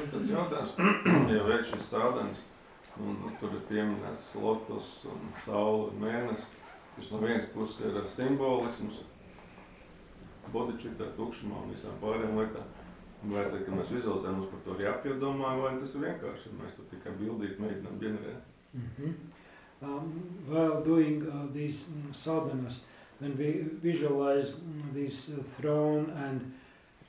Un tad jautājums, ja veids šis sādens, un tur ir pieminēts lotus un saule un mēnesis, kas no vienas puses ir simbolisms, bodičitā, tukšumā un visām pārējām lietām. Vai tad, kad mēs vizualizējam, mums par to ir jāpiedomā, vai tas ir vienkārši, mēs to tikai bildīt mēģinām ģenerēt. Mm -hmm. um, while doing uh, these um, sadhanas, when we visualize um, this throne and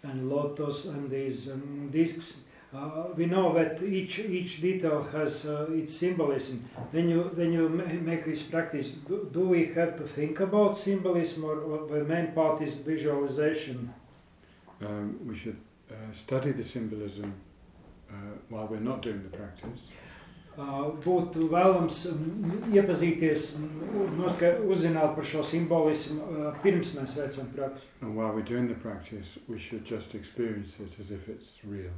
and lotus and these um, discs, uh, we know that each each detail has uh, its symbolism. When you when you make this practice, do, do, we have to think about symbolism, or, or the main part is visualization? Um, we should uh, study the symbolism uh, while we're not doing the practice. Uh, būtu vēlams um, iepazīties, um, uzzināt par šo simbolismu uh, pirms mēs veicam praksi. And while we're doing the practice, we should just experience it as if it's real.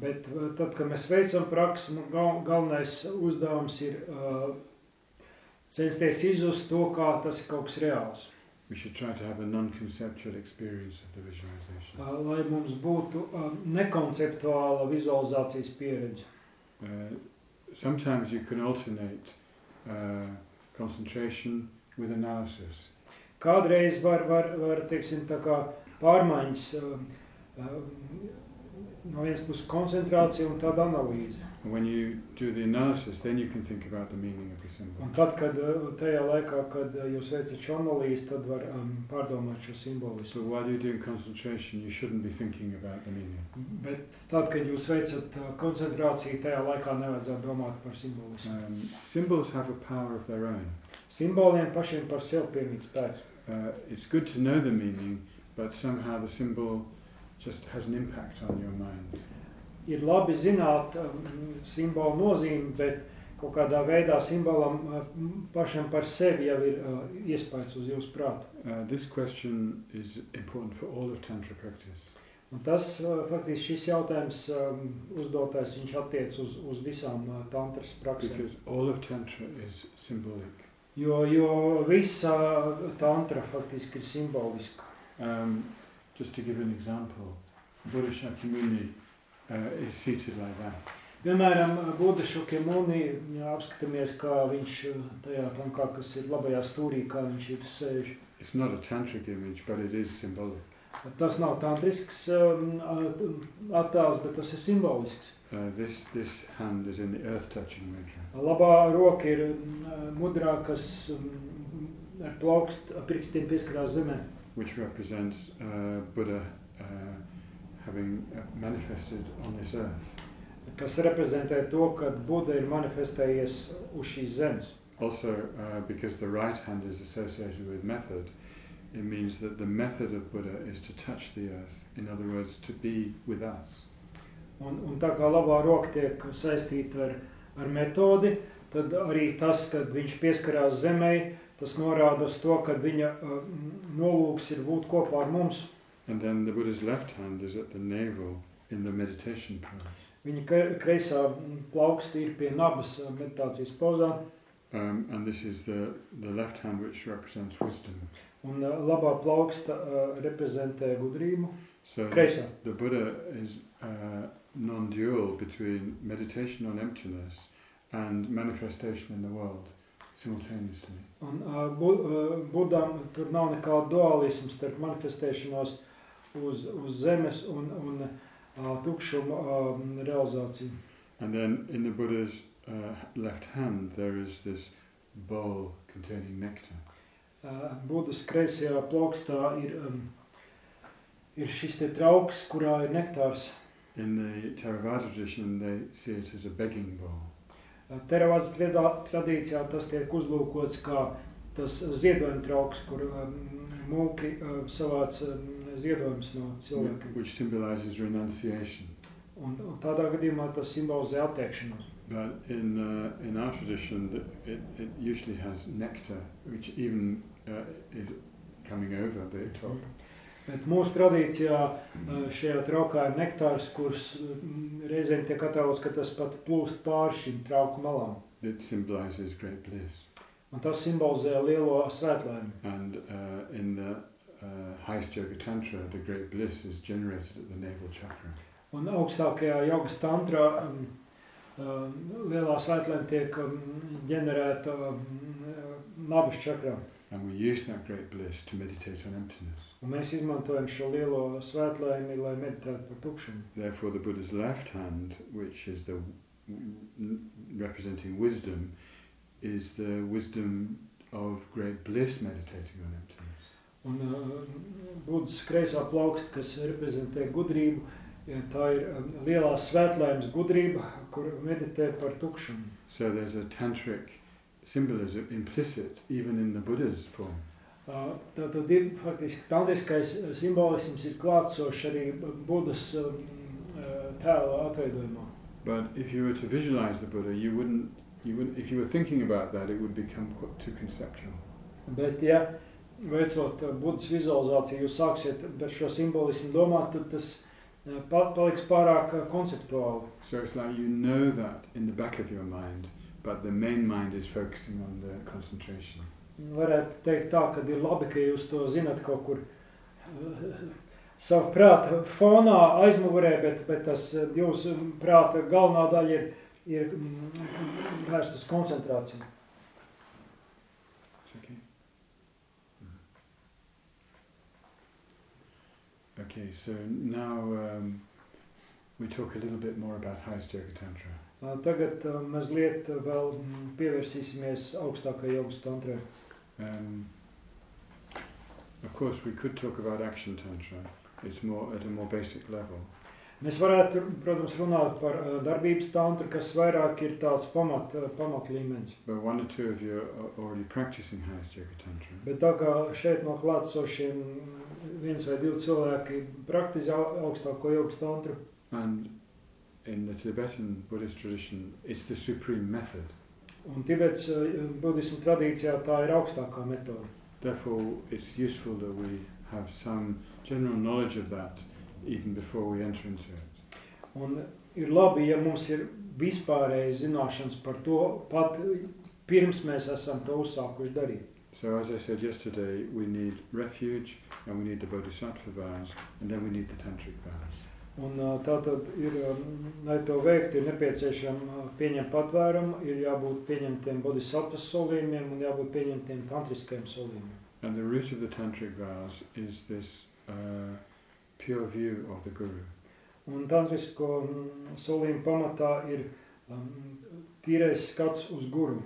Bet uh, tad, kad mēs veicam praksi, nu, gal, galvenais uzdevums ir uh, censties izjust to, kā tas ir kaut kas reāls. We should try to have a non-conceptual experience of the visualization. Uh, lai mums būtu uh, nekonceptuāla vizualizācijas pieredze. Uh, sometimes you can alternate uh, concentration with analysis. Kādreiz var, var, var teiksim, tā kā pārmaiņas uh, uh, no vienas puses koncentrācija un tāda analīze. When you do the analysis, then you can think about the meaning of the symbol. Un tad, kad uh, tajā laikā, kad uh, jūs veicat šo analīzi, tad var um, pārdomāt šo simbolismu. So while you're doing concentration, you shouldn't be thinking about the meaning. Bet tad, kad jūs veicat uh, koncentrāciju, tajā laikā nevajadzētu domāt par simbolismu. Um, symbols have a power of their own. Simboliem pašiem par sevi piemīt spēks. Uh, it's good to know the meaning, but somehow the symbol just has an impact on your mind ir labi zināt um, simbolu nozīmi, bet kaut kādā veidā simbolam uh, pašam par sevi jau ir uh, iespējas uz jūsu prātu. Uh, this question is important for all of tantra practice. Un tas uh, faktiski šis jautājums um, uzdotais viņš attiec uz, uz visām uh, tantras praksēm. Because all of tantra is symbolic. Jo, jo visa tantra faktiski ir simboliska. Um, just to give an example, Buddha Shakyamuni uh, is seated like that. Piemēram, Buda Šukemuni, ja apskatāmies, kā viņš uh, tajā tankā, kas ir labajā stūrī, kā viņš ir sēž. It's not a tantric image, but it is symbolic. Tas nav tantrisks um, attēls, bet tas ir simbolisks. Uh, this, this hand is in the earth-touching mudra. Labā roka ir uh, mudrā, kas um, ar plaukst pirkstiem pieskarās zemē. Which represents uh, Buddha uh, having uh, manifested on this earth. Kas reprezentē to, ka Buda ir manifestējies uz šīs zemes. Also, uh, because the right hand is associated with method, it means that the method of Buddha is to touch the earth. In other words, to be with us. Un, un tā kā labā roka tiek saistīta ar, ar metodi, tad arī tas, kad viņš pieskarās zemē, tas norāda uz to, ka viņa uh, nolūks ir būt kopā ar mums. And then the Buddha's left hand is at the navel in the meditation pose. Viņa kreisā plauksta ir pie nabas uh, meditācijas pozā. Um, and this is the, the left hand which represents wisdom. Un uh, labā plauksta uh, reprezentē gudrību. So kreisā. the Buddha is uh, non-dual between meditation on emptiness and manifestation in the world simultaneously. Un Budam tur nav nekāda dualisma starp manifestēšanos uz, uz zemes un, un uh, tukšuma realizāciju. And then in the Buddha's uh, left hand there is this bowl containing nectar. Uh, Budas kreisajā plaukstā ir, um, ir šis te trauks, kurā ir nektārs. In the Theravada tradition they see it as a begging bowl. Teravādas tradīcijā tas tiek uzlūkots kā tas ziedojuma trauks, kur um, mūki uh, savāc um, ziedojumus no cilvēkiem. Which symbolizes renunciation. Un, un tādā gadījumā tas simbolizē atteikšanos. But in, uh, in our tradition, it, it usually has nectar, which even uh, is coming over the top. Bet mūsu tradīcijā uh, šajā traukā ir nektārs, kurš reizēm tiek attēlots, ka tas pat plūst pāri šim trauku malām. Un tas simbolizē lielo svētlaimi. And uh, in the uh, highest yoga tantra, the great bliss is generated at the navel chakra. Un augstākajā jogas tantrā um, um, lielā svētlēm tiek um, ģenerēta um, nabas čakrā. And we use that great bliss to meditate on emptiness. Un mēs izmantojam šo lielo svētlēmi, lai meditētu par tukšumu. Therefore, the Buddha's left hand, which is the representing wisdom, is the wisdom of great bliss meditating on emptiness. Un uh, Budas kreisā plauksta, kas reprezentē gudrību, tā ir um, lielā svētlaimes gudrība, kur meditē par tukšumu. So there's a tantric symbolism implicit even in the Buddha's form. Uh, ir faktiski tantriskais simbolisms ir klātsošs arī um, uh, tēla atveidojumā. But if you were to visualize the Buddha, you wouldn't, you wouldn't, if you were thinking about that, it would become too conceptual. Bet, ja veicot uh, Budas vizualizāciju, jūs sāksiet par šo simbolismu domāt, tad tas uh, pa- paliks pārāk uh, konceptuāli. So it's like you know that in the back of your mind, but the main mind is focusing on the concentration. Varētu teikt tā, ka ir labi, ka jūs to zinat kaut kur savu prāta fonā, aizmugurē, bet, bet tas jūsu prāta galvenā daļa ir, ir mm, vērsta uz koncentrāciju. Okay. Mhm. Okay, so now um, we talk a little bit more about highest yoga tantra. Tagad mazliet vēl pievērsīsimies augstākajai jogas tantrai. Um, of course, we could talk about action tantra. It's more at a more basic level. Mēs varētu, protams, runāt par darbības tantru, kas vairāk ir tāds pamat, pamat līmenis. But one or two of you are already practicing highest yoga tantra. Bet tā kā šeit no klātsošiem viens vai divi cilvēki praktizē au- augstāko jogas tantru, And in the Tibetan Buddhist tradition, it's the supreme method. un Tibets uh, budismu tradīcijā tā ir augstākā metode. Therefore, it's useful that we have some general knowledge of that even before we enter into it. Un ir labi, ja mums ir vispārēji zināšanas par to, pat pirms mēs esam to uzsākuši darīt. So, as I said yesterday, we need refuge and we need the bodhisattva vows and then we need the tantric vows. Un tā tad ir, lai to veiktu, ir nepieciešama pieņemt patvērumu, ir jābūt pieņemtiem bodhisattvas solījumiem un jābūt pieņemtiem solījumiem. And the root of the tantric vows is this uh, pure view of the guru. Un tantrisko solījumu pamatā ir um, tīrais skats uz guru.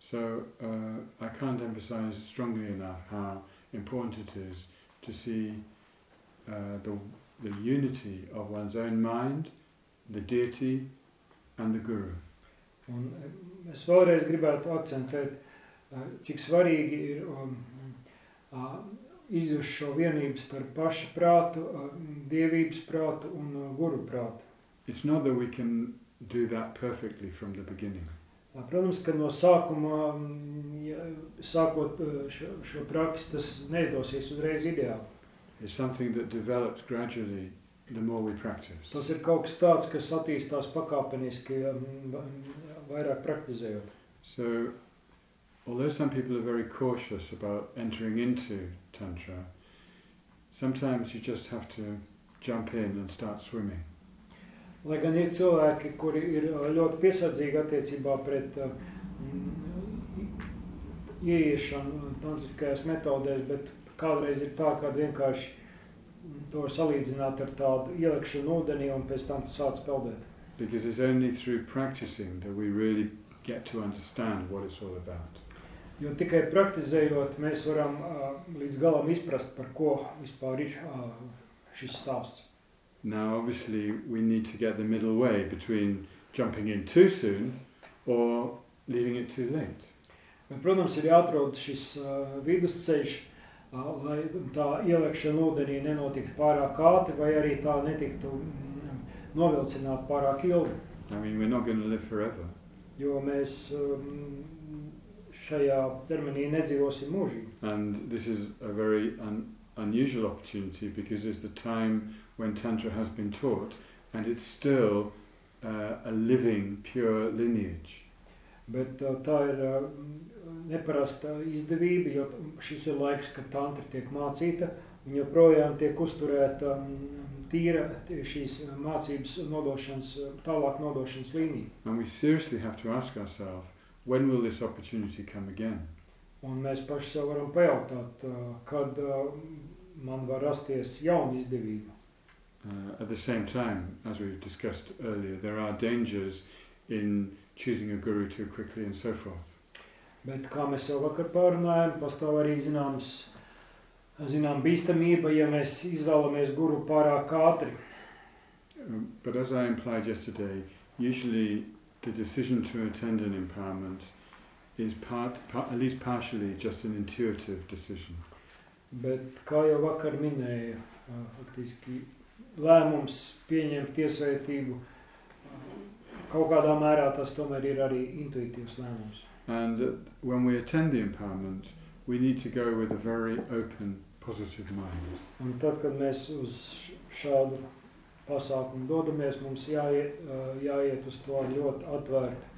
So, uh, I can't emphasize strongly enough how important it is to see uh, the, the unity of one's own mind, the deity, and the guru. Un um, es vēlreiz gribētu akcentēt, uh, cik svarīgi ir um, uh, izjust šo vienību starp paša prātu, uh, dievības prātu un uh, guru prātu. It's not that we can do that perfectly from the beginning. Uh, Protams, ka no sākuma, mm, ja, sākot uh, šo, šo praksi, tas neizdosies uzreiz ideāli. It's something that develops gradually the more we practice. Tas ir kaut kas tāds, kas attīstās pakāpeniski, um, vairāk praktizējot. So, although some people are very cautious about entering into Tantra, sometimes you just have to jump in and start swimming. Lai gan ir cilvēki, kuri ir uh, ļoti piesardzīgi attiecībā pret uh, mm, ieiešanu tantriskajās metodēs, bet kādreiz ir tā, ka vienkārši to var salīdzināt ar tādu ielikšanu ūdenī un pēc tam tu sāc peldēt. Because it's only through practicing that we really get to understand what it's all about. Jo tikai praktizējot, mēs varam uh, līdz galam izprast, par ko vispār ir uh, šis stāsts. Now, obviously, we need to get the middle way between jumping in too soon or leaving it too late. Bet, protams, ir jāatrod šis uh, vidusceļš, lai tā ieliekšana ūdenī nenotiktu pārāk ātri, vai arī tā netiktu mm, novilcināta pārāk ilgi. I mean, we're not going to live forever. Jo mēs um, šajā terminī nedzīvosim mūžīgi. And this is a very un- unusual opportunity because it's the time when Tantra has been taught and it's still uh, a living, pure lineage. Bet uh, tā ir uh, neparasta izdevība, jo šis ir laiks, kad tantra tiek mācīta un joprojām tiek uzturēta um, tīra šīs mācības nodošanas, tālāk nodošanas līnija. And we seriously have to ask ourselves, when will this opportunity come again? Un mēs paši sev varam pajautāt, uh, kad man var rasties jauna izdevība. Uh, at the same time, as we've discussed earlier, there are dangers in choosing a guru too quickly and so forth. Bet, kā mēs jau vakar pārunājām, pastāv arī zināms, zinām bīstamība, ja mēs izvēlamies guru pārāk ātri. Um, but as I implied yesterday, usually the decision to attend an empowerment is part, par, at least partially just an intuitive decision. Bet, kā jau vakar minēja, ā, faktiski lēmums pieņemt tiesvētību, ā, kaut kādā mērā tas tomēr ir arī intuitīvs lēmums. And uh, when we attend the empowerment, we need to go with a very open, positive mind. Un tad, kad mēs uz šādu pasākumu dodamies, mums jāiet, ā, jāiet uz to ļoti atvērtu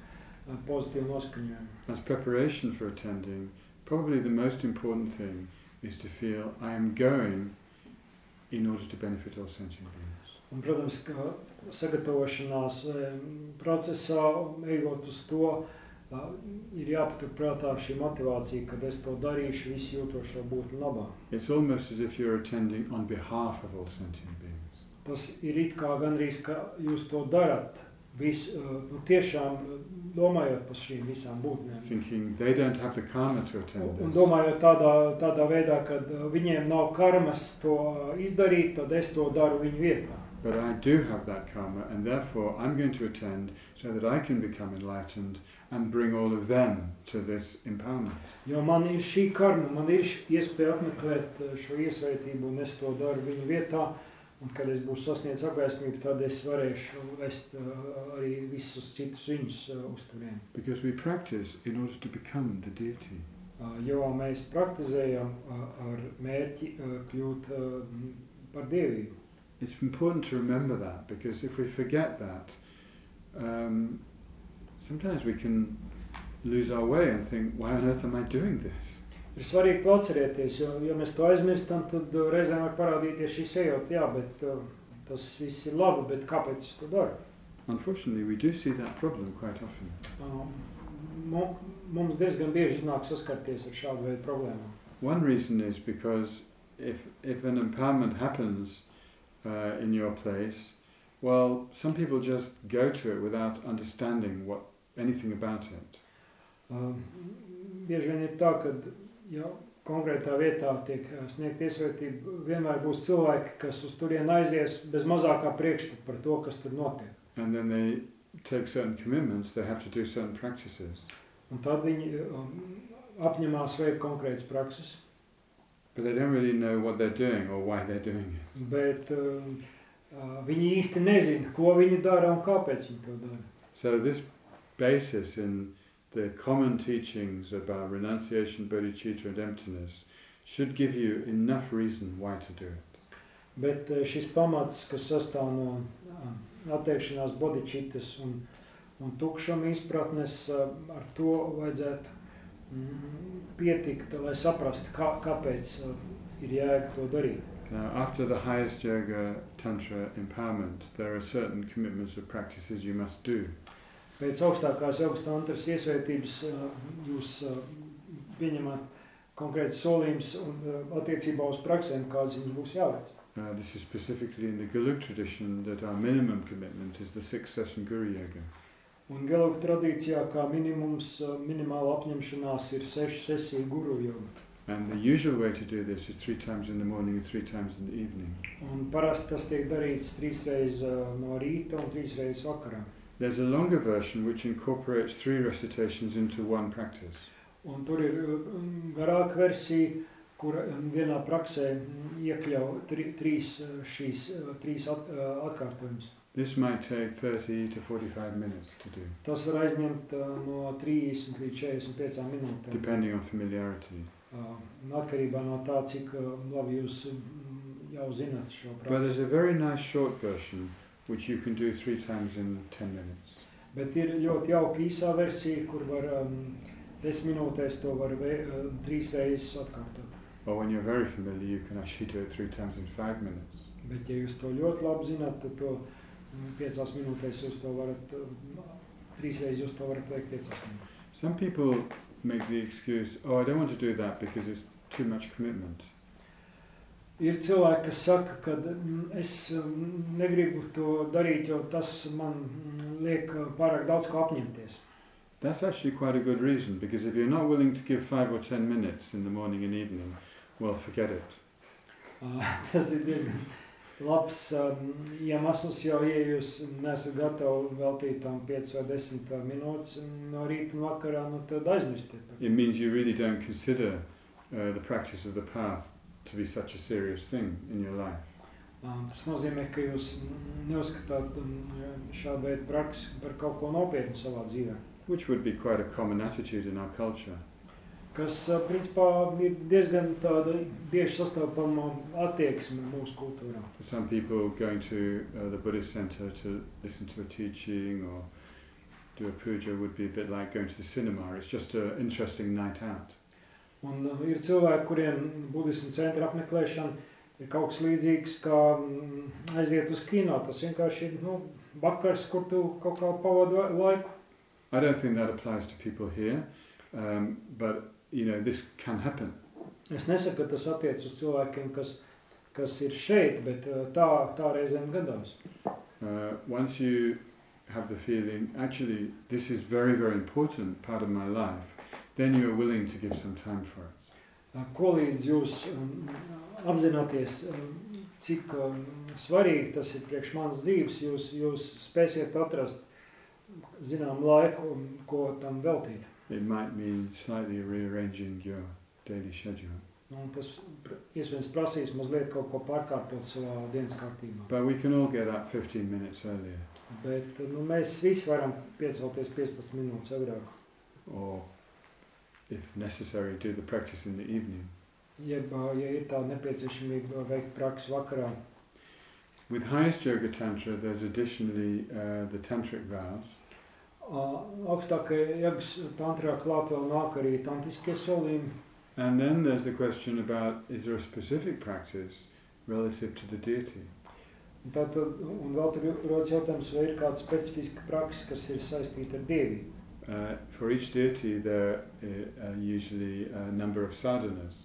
ā, pozitīvu noskaņojumu. As preparation for attending, probably the most important thing is to feel I am going in order to benefit all sentient beings. Un, protams, ka sagatavošanās procesā, ejot uz to, ir jāpaturprātā šī motivācija, kad es to darīšu visu jūtošo būtu labā. It's almost as if you're attending on behalf of all sentient beings. Tas ir it kā gandrīz, ka jūs to darat, vis, nu, tiešām domājot par šīm visām būtnēm. Thinking they don't have the karma to attend Un this. domājot tādā, tādā veidā, ka viņiem nav karmas to izdarīt, tad es to daru viņu vietā. But I do have that karma, and therefore I'm going to attend so that I can become enlightened and bring all of them to this empowerment. Jo man ir šī karma, man ir iespēja apmeklēt ā, šo iesvētību, un es to daru viņu vietā. Un, kad es būšu sasniedzis apgaismību, tad es varēšu vest eh, arī visus citus viņus ā, uz turieni. Because we practice in order to become the deity. Jo mēs praktizējam ar mērķi kļūt par dievību. It's important to remember that because if we forget that, um, sometimes we can lose our way and think, why on earth am I doing this? Ir svarīgi to atcerēties, jo, ja mēs to aizmirstam, tad uh, reizēm var parādīties šī sajūta, jā, bet uh, tas viss ir labi, bet kāpēc es to daru? Unfortunately, we do see that problem quite often. Um, mu- mums diezgan bieži iznāk saskarties ar šādu veidu problēmām. One reason is because if, if an empowerment happens uh, in your place, well, some people just go to it without understanding what anything about it. Um, bieži vien ir tā, ka ja konkrētā vietā tiek uh, sniegt iesvētība, vienmēr būs cilvēki, kas uz turieni aizies bez mazākā priekšstata par to, kas tur notiek. And then they take certain commitments, they have to do certain practices. Un tad viņi um, apņemās veikt konkrētas prakses, But they don't really know what they're doing or why they're doing it. bet um, uh, viņi īsti nezina, ko viņi dara un kāpēc viņi to dara. So this basis in the common teachings about renunciation, bodhicitta and emptiness should give you enough reason why to do it. Bet uh, šis pamats, kas sastāv no uh, atteikšanās bodičitas un, un tukšuma izpratnes, uh, ar to vajadzētu mm, pietikt, lai saprastu, kā, kāpēc uh, ir jēga to darīt. Now, after the highest yoga tantra empowerment, there are certain commitments of practices you must do. Pēc augstākās jogas tantras iesvētības uh, jūs uh, pieņemat konkrēts solījums un uh, attiecībā uz praksēm, kādas viņas būs jāveic. Uh, this is specifically in the Galuk tradition that our minimum commitment is the six session Guru Yoga. Un Geloka tradīcijā kā minimums, uh, minimāla apņemšanās ir sešu sesiju guru joga. And the usual way to do this is three times in the morning and three times in the evening. Un parasti tas tiek darīts trīs reizes uh, no rīta un trīs reizes vakarā. There's a longer version which incorporates three recitations into one practice. Un tur ir uh, garāka versija, kur um, vienā praksē mm, iekļauj tri, trīs uh, šīs uh, trīs at, uh, atkārtojumus. This might take 30 to 45 minutes to do, Tas var aizņemt uh, no 30 līdz 45 minūtēm. depending on familiarity. Uh, un atkarībā no tā, cik uh, labi jūs mm, jau zināt šo But praksi. there's a very nice short version which you can do three times in 10 minutes. Bet ir ļoti jauka īsā versija, kur var um, 10 minūtēs to var vei, uh, trīs reizes atkārtot. Or when you're very familiar, you can actually do it three times in five minutes. Bet, ja jūs to ļoti labi zināt, tad to mm, piecās minūtēs jūs to varat, mm, trīsreiz jūs to varat veikt piecās minūtēs. Some people make the excuse, oh, I don't want to do that because it's too much commitment. Ir cilvēki, kas saka, ka mm, es mm, negribu to darīt, jo tas man mm, liek pārāk daudz ko apņemties. That's actually quite a good reason because if you're not willing to give five or ten minutes in the morning and evening, well, forget it. Tas ir diezgan labs um, iemesls, jo, ja jūs nesat gatavi veltīt tam 5 vai 10 minūtes no rīta un vakarā, nu tad aizmirstiet. It means you really don't consider uh, the practice of the path to be such a serious thing in your life. Um, tas nozīmē, ka jūs neuzskatāt um, šādu veidu praksi par kaut ko nopietnu savā dzīvē. Which would be quite a common attitude in our culture. Kas, uh, principā, ir diezgan tāda bieži sastopama attieksme mūsu kultūrā. For some people, going to uh, the Buddhist center to listen to a teaching or do a puja would be a bit like going to the cinema. It's just an interesting night out. Un uh, ir cilvēki, kuriem budismu centra apmeklēšana ir kaut kas līdzīgs kā mm, aiziet uz kino. Tas vienkārši ir nu, vakars, kur tu kaut kā pavadi la- laiku. I don't think that applies to people here, um, but you know this can happen. Es nesaku, ka tas attiec uz cilvēkiem, kas, kas ir šeit, bet uh, tā, tā reizēm gadās. Uh, once you have the feeling, actually, this is very, very important part of my life, then you are willing to give some time for it. Uh, Ko līdz jūs um, apzināties, um, cik um, svarīgi tas ir priekš manas dzīves, jūs, jūs spēsiet atrast zinām laiku, um, ko tam veltīt. It might mean slightly rearranging your daily schedule. Un tas pr- iespējams prasīs mazliet kaut ko pārkārtot savā dienas kārtībā. But we can all get up 15 minutes earlier, Bet nu, mēs visi varam piecelties 15 minūtes agrāk. or if necessary, do the practice in the evening. Jeb, ā, ja ir tā nepieciešamība veikt praksi vakarā. With highest yoga tantra, there's additionally uh, the tantric vows, Ā, jagas tantrā klāt vēl nāk arī tantiskie solījumi. and then there's the question about is there a specific practice relative to the deity? Un un vēl tur rodas jautājums, vai ir kāda specifiska praksa, kas ir saistīta ar dievību. Uh, for each deity, there uh, are usually a number of sadhanas.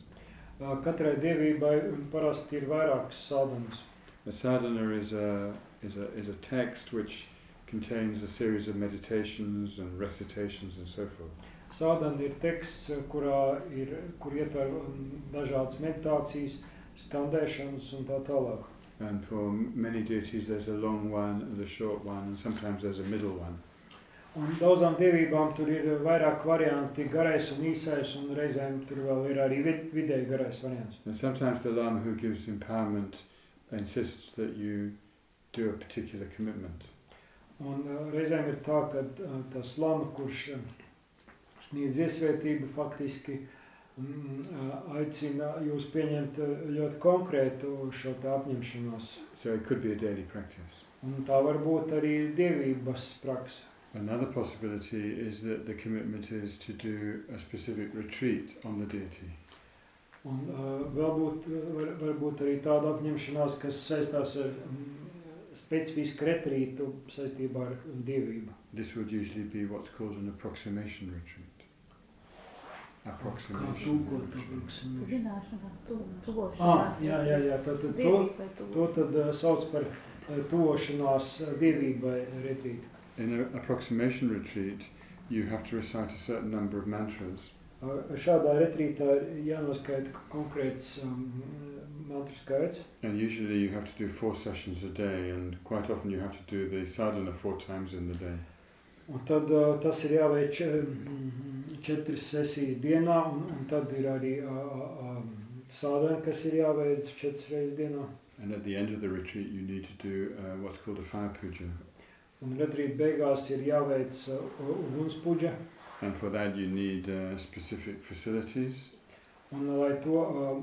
Ā, Katrai dievībai parasti ir vairākas sādanas. A sadhana is a, is, a, is a text which contains a series of meditations and recitations and so forth. Sādana ir teksts, kurā ir, kur ietver um, dažādas meditācijas, skandēšanas un tā tālāk. And for many deities, there's a long one and a short one, and sometimes there's a middle one. Un daudzām dievībām tur ir vairāk varianti, garais un īsais, un reizēm tur vēl ir arī vid vidēji garais variants. And sometimes the Lama who gives empowerment insists that you do a particular commitment. Un uh, reizēm ir tā, ka uh, tas lama, kurš uh, sniedz iesvētību, faktiski mm, aicina jūs pieņemt ļoti konkrētu šo tā apņemšanos. So it could be a daily practice. Un tā var būt arī dievības praksa. Another possibility is that the commitment is to do a specific retreat on the deity. Un uh, vēl būt, var, var būt arī tāda apņemšanās, kas saistās ar mm, specifisku retrītu saistībā ar dievību. This would usually be what's called an approximation retreat. Kā Approximation tūkot retreat. Tuvināšanās, tu, Ah, tuvošanās. jā, jā, jā, tad, tad to, Dievībai to tuvošanās. tad uh, sauc par uh, tuvošanās uh, dievībai retrītu. In an approximation retreat, you have to recite a certain number of mantras, Uh, Šādā retrītā ir jānoskaita konkrēts um, mantru skaits. and usually you have to do four sessions a day, and quite often you have to do the sadhana four times in the day. Un tad uh, tas ir jāveic č- mm, četras sesijas dienā, un, un tad ir arī uh, uh, sādēna, kas ir jāveic četras reizes dienā. And at the end of the retreat, you need to do uh, what's called a fire puja. Un retrīta beigās ir jāveic uh, ugunspuģa, And for that, you need uh, specific facilities. un uh, lai to uh,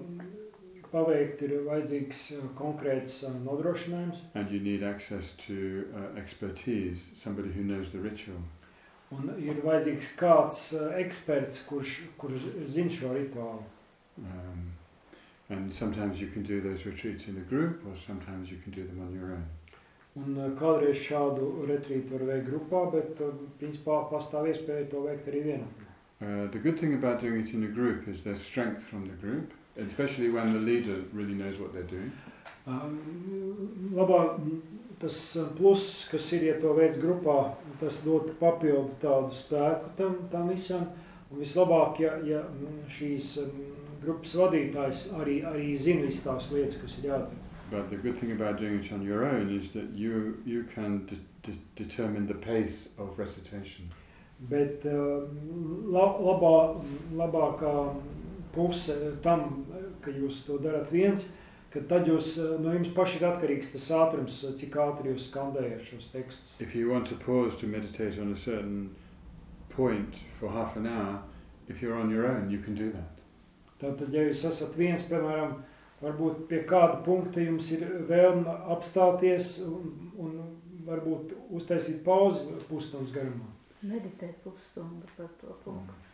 paveikt, ir vajadzīgs uh, konkrēts uh, nodrošinājums, And you need access to uh, expertise, somebody who knows the ritual. un ir vajadzīgs kāds uh, eksperts, kurš, kurš zina šo rituālu. Um, And sometimes you can do those retreats in a group, or sometimes you can do them on your own. Un uh, kādreiz šādu retrītu var veikt grupā, bet uh, principā pastāv iespēja to veikt arī vienam. Uh, the good thing about doing it in a group is there's strength from the group, especially when the leader really knows what they're doing. Uh, labā, m, tas uh, pluss, kas ir, ja to veids grupā, tas dod papildu tādu spēku tam, tam visam. Un vislabāk, ja, ja m, šīs m, grupas vadītājs arī, arī zina visas tās lietas, kas ir jādara. But the good thing about doing it on your own is that you you can de- de- determine the pace of recitation. Bet uh, la, labā, labākā puse tam, ka jūs to darat viens, ka tad jūs, uh, no jums paši ir atkarīgs tas ātrums, cik ātri jūs skandējat šos tekstus. If you want to pause to meditate on a certain point for half an hour, if you're on your own, you can do that. Tātad, ja jūs esat viens, piemēram, varbūt pie kāda punkta jums ir vēlme apstāties un, un varbūt uztaisīt pauzi pusstundas garumā. Meditēt pusstundu par to punktu.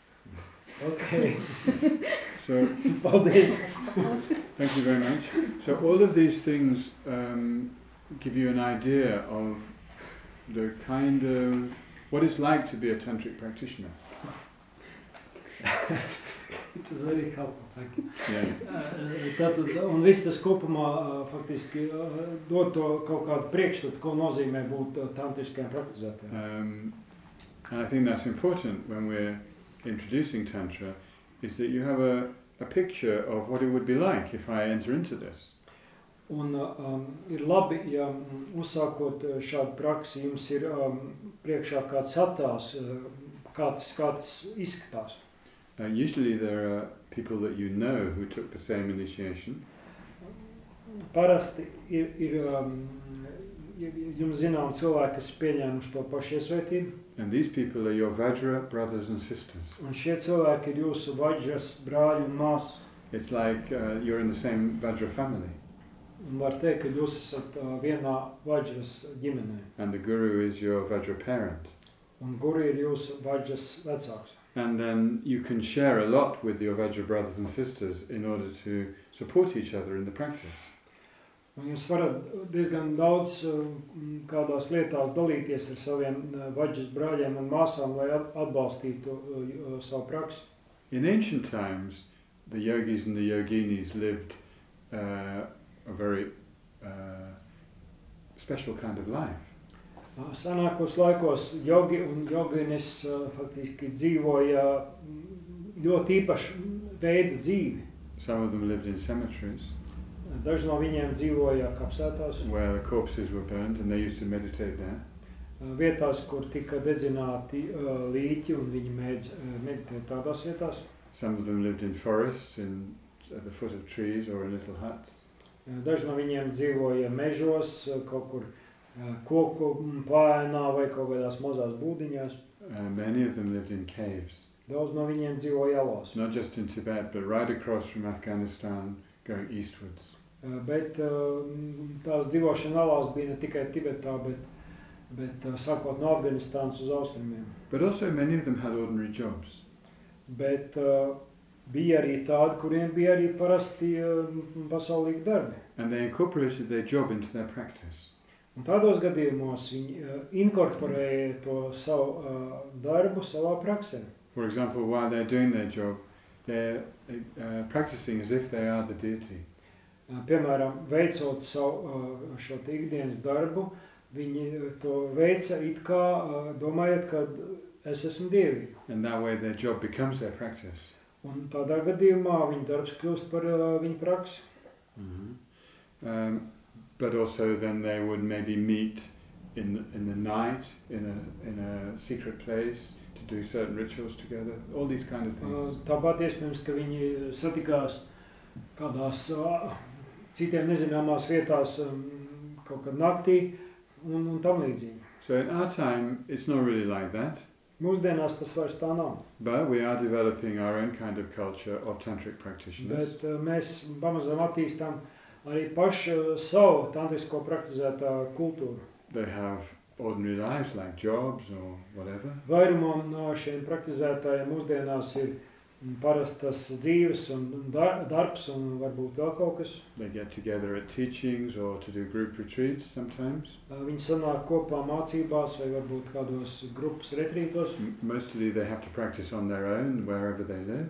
Ok, So thank you very much. So all of these things um, give you an idea of the kind of what it's like to be a tantric practitioner. It was very helpful, thank you. Yeah. Tātad, un viss tas kopumā faktiski uh, dod to kaut kādu priekšstatu, ko nozīmē būt uh, tantriskajam praktizētājam. Um, and I think that's important when we're introducing Tantra, is that you have a, a picture of what it would be like if I enter into this. Un um, ir labi, ja mm, uzsākot uh, šādu praksi, jums ir um, priekšā kāds attēls, uh, kā tas, kā tas izskatās. Uh, usually there are people that you know who took the same initiation, Parasti ir, ir um, jums zinām cilvēki, kas pieņēmuši to pašu iesvētību, and these people are your Vajra brothers and sisters. un šie cilvēki ir jūsu vaģas, brāļi un māsas. It's like uh, you're in the same Vajra family, Un var teikt, ka jūs esat uh, vienā vaģas ģimenē, and the Guru is your Vajra parent. un guri ir jūsu vaģas vecāks. And then you can share a lot with your Vajra brothers and sisters in order to support each other in the practice. Un jūs varat diezgan daudz uh, kādās lietās dalīties ar saviem uh, vaģas brāļiem un māsām, lai at- atbalstītu uh, uh, savu praksi. In ancient times, the yogis and the yoginis lived uh, a very uh, special kind of life. Senākos laikos jogi un joginis uh, faktiski dzīvoja mm, ļoti īpašu veidu dzīvi. Some of them lived in cemeteries Daži no viņiem dzīvoja kapsētās, where the corpses were burned and they used to meditate there. vietās, kur tika dedzināti uh, līķi, un viņi mēdz uh, meditēt tādās vietās. Some of them lived in forests, in, at the foot of trees or in little huts. Daži no viņiem dzīvoja mežos, kaut kur uh, koku pāēnā vai kaut kādās mazās būdiņās. Uh, many of them lived in caves, Daudz no viņiem dzīvoja alās. not just in Tibet, but right across from Afghanistan, going eastwards. Uh, Bet uh, tās dzīvošana alās bija ne tikai Tibetā, bet, bet uh, sākot no Afganistānas uz austrumiem. But also, many of them had ordinary jobs. Bet uh, bija arī tādi, kuriem bija arī parasti uh, pasaulīgi darbi. And they incorporated their job into their practice. Un tādos gadījumos viņi uh, inkorporēja to savu uh, darbu savā praksē. For example, while they're doing their job, they're uh, practicing as if they are the deity. Piemēram, veicot savu šo ikdienas darbu, viņi to veica it kā domājot, ka es esmu dievība. And that way, their job becomes their practice. Un tādā gadījumā viņa darbs kļūst par uh, viņa praksi. Um, but also, then they would maybe meet in in the night in a in a secret place to do certain rituals together. All these kind of things. Tāpat iespējams, ka viņi satikās kādās uh, citiem nezināmās vietās um, kaut kad naktī un, un tam līdzīgi. So in our time, it's not really like that. Mūsdienās tas vairs tā nav. But we are developing our own kind of culture of tantric practitioners. Bet uh, mēs pamazām attīstām arī pašu uh, savu tantrisko praktizētā kultūru. They have ordinary lives like jobs or whatever. Vairumam no šiem praktizētājiem mūsdienās ir mm, parastas dzīves un dar, darbs un varbūt vēl kaut kas. They get together at teachings or to do group retreats sometimes. Uh, Viņi sanāk kopā mācībās vai varbūt kādos grupas retrītos. M- mostly they have to practice on their own wherever they live.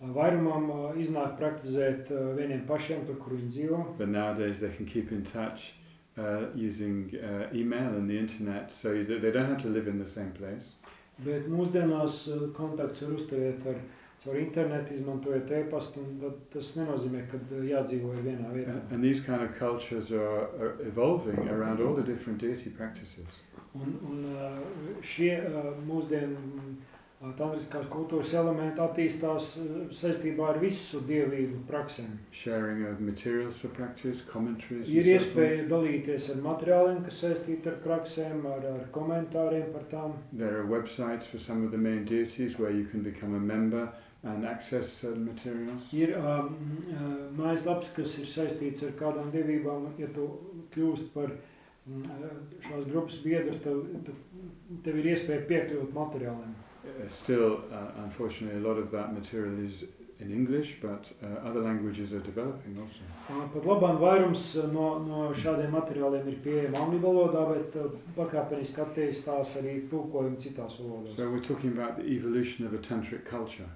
Uh, Vairumam uh, iznāk praktizēt uh, vieniem pašiem, tur, kur viņi dzīvo. But nowadays they can keep in touch uh, using uh, email and the internet so that they don't have to live in the same place. Bet mūsdienās uh, kontakts var uzturēt ar caur internetu, izmantojot e-pastu, un tad tas nenozīmē, ka uh, jādzīvo ir vienā vietā. And, and these kind of cultures are, are evolving around all the different deity practices. Un, un uh, šie uh, mūsdienu uh, tantriskās kultūras elementi attīstās uh, saistībā ar visu dievību praksēm. Sharing of materials for practice, commentaries. Ir and so iespēja dalīties ar materiāliem, kas saistīti ar praksēm, ar, ar komentāriem par tām. forth. There are websites for some of the main deities where you can become a member and access certain materials. Ir um, uh, mājaslaps, kas ir saistīts ar kādām dievībām. Ja tu kļūst par mm, uh, šās grupas biedru, tad, tad tev ir iespēja piekļūt materiāliem. Uh, still, uh, unfortunately, a lot of that material is in English, but uh, other languages are developing also. Uh, Pat labāk vairums uh, no, no šādiem materiāliem ir pieejami angļu valodā, bet uh, pakāpeniski attīstās arī tulkojumi citās valodās. So we're talking about the evolution of a tantric culture.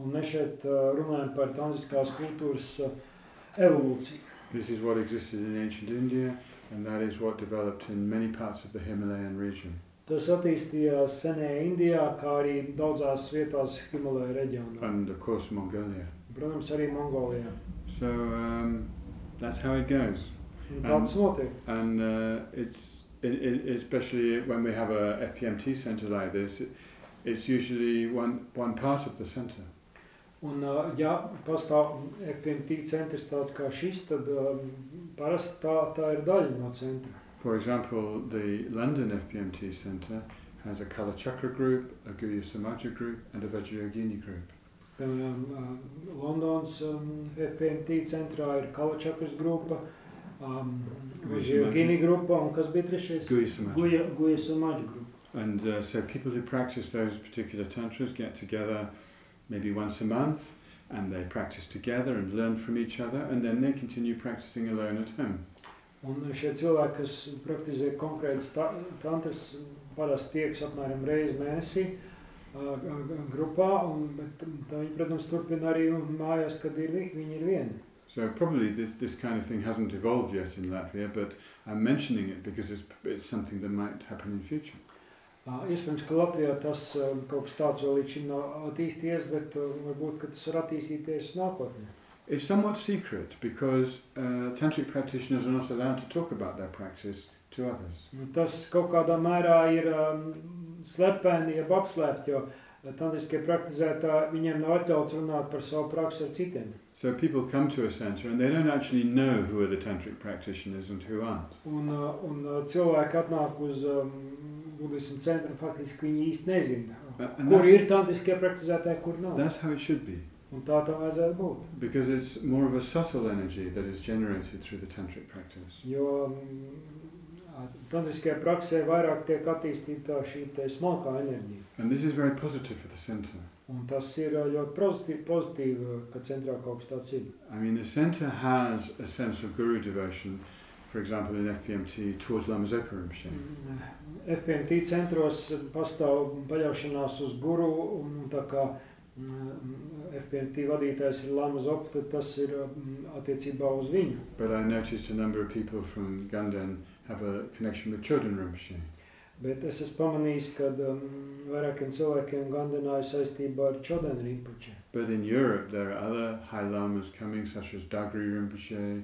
Un mēs šeit uh, runājam par kultūras uh, evolūciju. This is what existed in ancient India, and that is what developed in many parts of the Himalayan region. Tas attīstījās senajā Indijā, kā arī daudzās vietās Himalaja reģionā. and of course Mongolia. Protams, arī Mongolijā. So um, that's how it goes, Un tā tas notiek. and uh, it's it, it, especially when we have a FPMT center like this, it, it's usually one one part of the center. Un, ja pastāv FPMT centrs tāds kā šis, tad parasti tā, tā ir daļa no centra. For example, the London FPMT center has a Kala Chakra group, a Guya Samaja group, and a Vajrayogini group. Piemēram, Londonas um, FPMT centrā ir Kalačakas grupa, um, Guja Gini grupa un kas bija trešais? Guya Samaja. Guja, Guja Samaģa grupa. And uh, so people who practice those particular tantras get together maybe once a month and they practice together and learn from each other and then they continue practicing alone at home. Un šie cilvēki, kas praktizē konkrētas ta- tantras, parasti tieks apmēram reizi mēnesī uh, g- grupā, un, bet tā viņi, protams, turpina arī mājās, kad ir, vi- viņi ir vieni. So probably this, this kind of thing hasn't evolved yet in Latvia, but I'm mentioning it because it's, it's something that might happen in future. Uh, Iespējams, ka Latvijā tas uh, kaut kas tāds vēl līdz šim nav attīstījies, bet uh, varbūt, ka tas var attīstīties nākotnē. It's somewhat secret because uh, tantric practitioners are not allowed to talk about their practice to others. Un Tas kaut kādā mērā ir um, slepeni, jeb apslēpt, jo tantriskie praktizētāji viņiem nav atļauts runāt par savu praksi ar citiem. So people come to a center and they don't actually know who are the tantric practitioners and who aren't. Un, uh, un uh, cilvēki atnāk uz um, budismu centru, un faktiski īsti nezina, Uh, and kur that's, ir praktizētāji, kur nav. that's how it should be. Un tā tam vajadzētu būt. Because it's more of a subtle energy that is generated through the tantric practice. Jo um, tantriskajā praksē vairāk tiek attīstīta šī te smalkā enerģija. And this is very positive for the center. Un tas ir ļoti pozitīvi, pozitīvi ka centrā kaut kas tāds ir. I mean, the center has a sense of guru devotion, for example, in FPMT towards Lama Zopa Rinpoche. FPMT centros pastāv paļaušanās uz guru, un tā kā mm, FPMT vadītājs ir Lama Zopa, tad tas ir mm, attiecībā uz viņu. But I noticed a number of people from Gundan have a connection with Chodan Rinpoche. Bet es esmu pamanījis, ka um, vairākiem cilvēkiem gandināja saistībā ar Čodenu Rinpoče. But in Europe, there are other high lamas coming, such as Dagri Rinpoche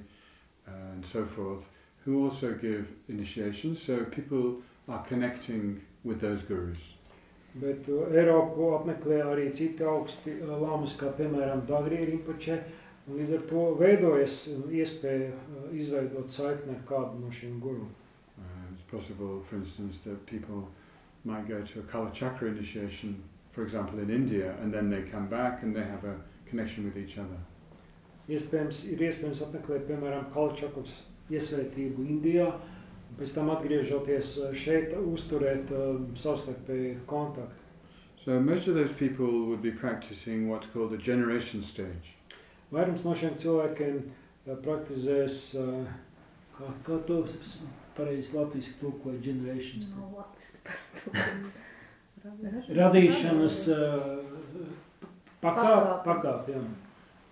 uh, and so forth, who also give initiations. So people are connecting with those gurus. Bet uh, Eiropu apmeklē arī citi augsti uh, lāmas, kā piemēram Dagri Rinpoče, un līdz ar to veidojas uh, iespēja uh, izveidot saikni ar kādu no šiem guru. Uh, it's possible, for instance, that people might go to a Kala Chakra initiation, for example, in India, and then they come back and they have a connection with each other. Iespējams, ir iespējams apmeklēt, piemēram, Kalčakas iesvētību Indijā, un pēc tam atgriežoties uh, šeit, uzturēt uh, savstarpēju kontaktu. So most of those people would be practicing what's called the generation stage. Vairums no šiem cilvēkiem uh, praktizēs, uh, kā, kā to pareizi latviešu tulkoja par to. Radīšanas. Radīšanas uh, pakāp, pakāp, jā.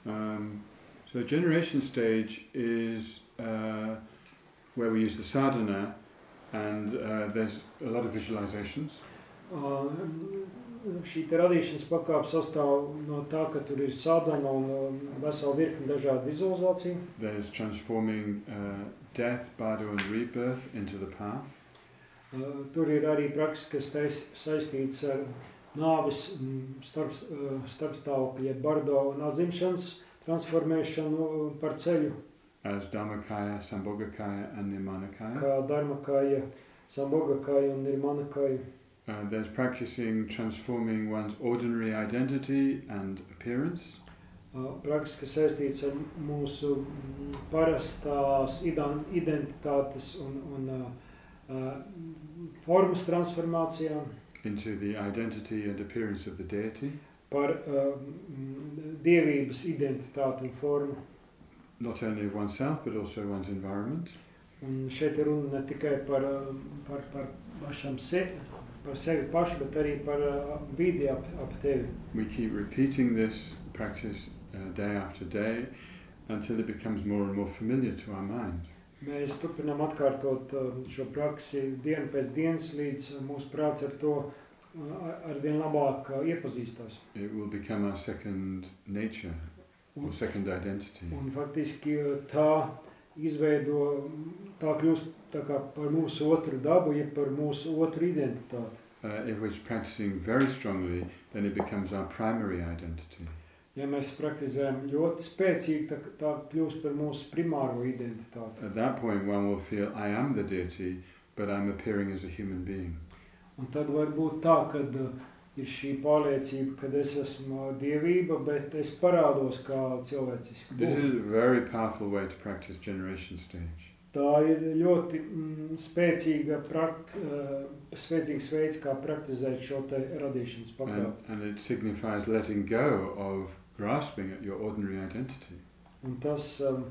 Um, so generation stage is uh, where we use the sadhana, and uh, there's a lot of visualizations. Uh, šī radīšanas pakāpe sastāv no tā, ka tur ir sadana un um, vesela virkni dažādu vizualizāciju. There's transforming uh, death, bardo, and rebirth into the path. Uh, tur ir arī prakses, kas tais, saistīts ar nāvis mm, starp, uh, starpstāvokļu, bardo un atzimšanas transformēšanu par ceļu, as Dharmakaya, Sambhogakaya, and Nirmanakaya. kā Dharmakāja, Sambogakāja un Nirmanakāja. Uh, there's practicing transforming one's ordinary identity and appearance. Uh, Prakses, kas saistīts ar mūsu mm, parastās idan- identitātes un, un uh, uh, formas transformācijām into the identity and appearance of the deity, par uh, mm, dievības identitāti un formu. Not only of oneself but also one's environment. Un šeit ir runa ne tikai par, uh, par, par pašam sevi, par sevi pašu, bet arī par uh, vidi ap, ap tevi. We keep repeating this practice uh, day after day until it becomes more and more familiar to our mind. Mēs turpinām atkārtot uh, šo praksi dienu pēc dienas, līdz uh, mūsu prāts ar to uh, ar vien labāk uh, iepazīstās. It will become our second nature or second identity. Un faktiski uh, tā izveido, tā kļūst tā kā par mūsu otru dabu, ja par mūsu otru identitāti. Uh, if we're practicing very strongly, then it becomes our primary identity. Ja mēs praktizējam ļoti spēcīgi, tā, tā kļūst par mūsu primāro identitāti. At that point, one will feel, I am the deity, but I'm appearing as a human being. Un tad var būt tā, ka uh, ir šī pārliecība, ka es esmu dievība, bet es parādos kā cilvēcisks. This is a very powerful way to practice generation stage. Tā ir ļoti mm, spēcīga, prak, uh, spēcīgs veids, kā praktizēt šo te radīšanas And, pakāpi. and it signifies letting go of grasping at your ordinary identity. Un tas um,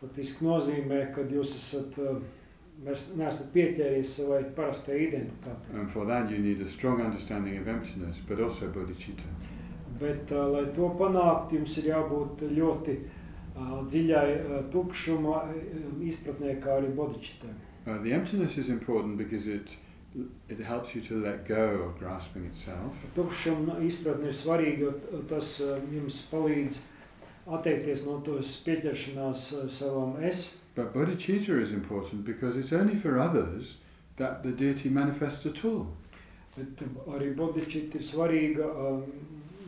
faktiski nozīmē, ka jūs esat, uh, And for that, you need a strong understanding of emptiness, but also bodhicitta. Bet, uh, lai to panāktu, jums ir jābūt ļoti uh, dziļai uh, tukšuma uh, izpratnē, kā arī bodičitai. Uh, the emptiness is important because it it helps you to let go of grasping itself. Tukšuma izpratne ir svarīga, jo tas uh, jums palīdz atteikties no tos pieķeršanās uh, savam es. But bodhicitta is important because it's only for others that the deity manifests at all. Bet arī bodičita ir svarīga, um,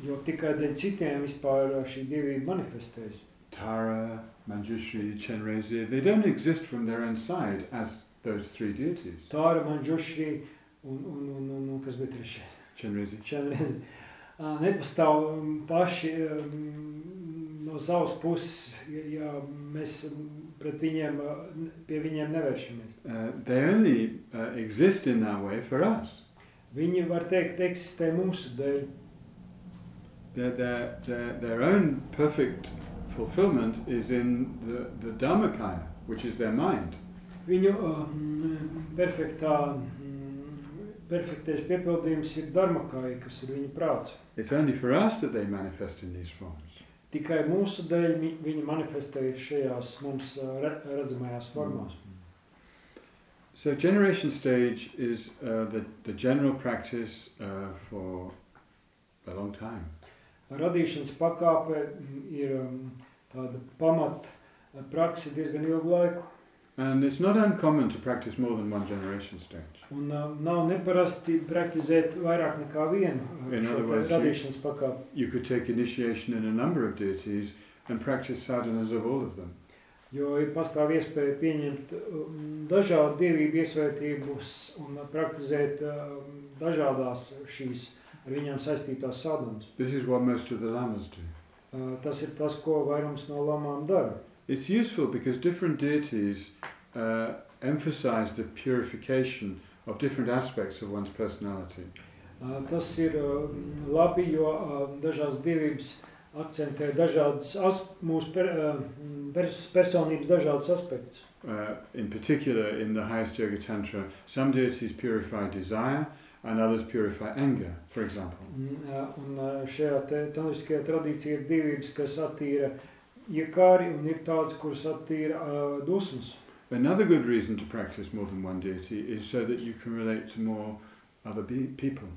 jo tikai dēļ citiem vispār šī dievība manifestējas. Tara, Manjushri, Chenrezig, they don't exist from their own side as those three deities. Tāra, Manjušri un, un, un, un, un kas bija trešais? Chenrezig. Čenreiz. Uh, nepastāv um, paši um, no savas puses, ja, ja mēs um, viņiem, uh, pie viņiem nevēršamies. Uh, they only uh, exist in that way for us. Viņi, var teikt, eksistē mūsu dēļ. Their, their, their, their own perfect fulfillment is in the, the Dharmakaya, which is their mind. Viņu um, perfektā, um, perfektais piepildījums ir dharmakāja, kas ir prāts. It's only for us that they manifest in these forms. Tikai mūsu dēļ vi- viņi manifestējas šajās mums re- redzamajās formās. So generation stage is uh, the, the general practice uh, for a long time. Radīšanas pakāpe ir um, tāda pamat praksa diezgan ilgu laiku. And it's not uncommon to practice more than one generation stage. Un uh, nav neparasti praktizēt vairāk nekā vienu uh, In šo other te words, radīšanas pakāpi. You could take initiation in a number of deities and practice sadhanas of all of them. Jo ir pastāv iespēja pieņemt um, dažādu dievību iesvētības un uh, praktizēt um, dažādās šīs ar viņām saistītās sadarbības. This is what most of the lamas do. Uh, tas ir tas, ko vairums no lamām dara. It's useful because different deities uh, emphasize the purification of different aspects of one's personality. Uh, tas ir uh, labi, jo uh, dievības akcentē dažādas as, mūsu per, uh, pers, personības dažādas aspektus. Uh, in particular, in the highest Yoga Tantra, some deities purify desire and others purify anger, for example. Un, uh, un uh, šajā te tantriskajā tradīcijā ir dievības, kas attīra un ir kuras attīra uh, dusmas. Another good reason to practice more than one deity is so that you can relate to more other people.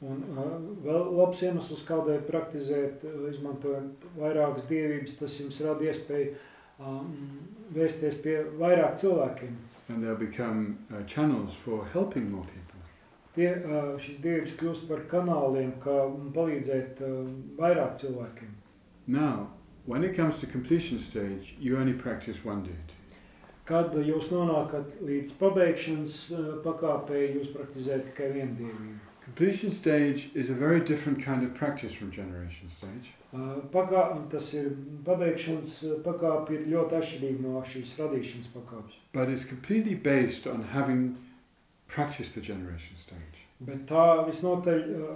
Un uh, vēl labs iemesls, kādēļ praktizēt, uh, izmantojot vairākas dievības, tas jums rada iespēju um, vērsties pie vairāk cilvēkiem. And they'll become uh, channels for helping more people. Tie, uh, šīs dievības kļūst par kanāliem, kā palīdzēt uh, vairāk cilvēkiem. Now, when it comes to completion stage, you only practice one deity. Kad jūs nonākat līdz pabeigšanas uh, pakāpē, jūs praktizējat tikai vienu dievību. Completion stage is a very different kind of practice from generation stage. Uh, Pakā, tas ir pabeigšanas uh, pakāpe ir ļoti atšķirīga no šīs radīšanas pakāpes. But it's completely based on having practiced the generation stage. Bet tā visnotaļ uh,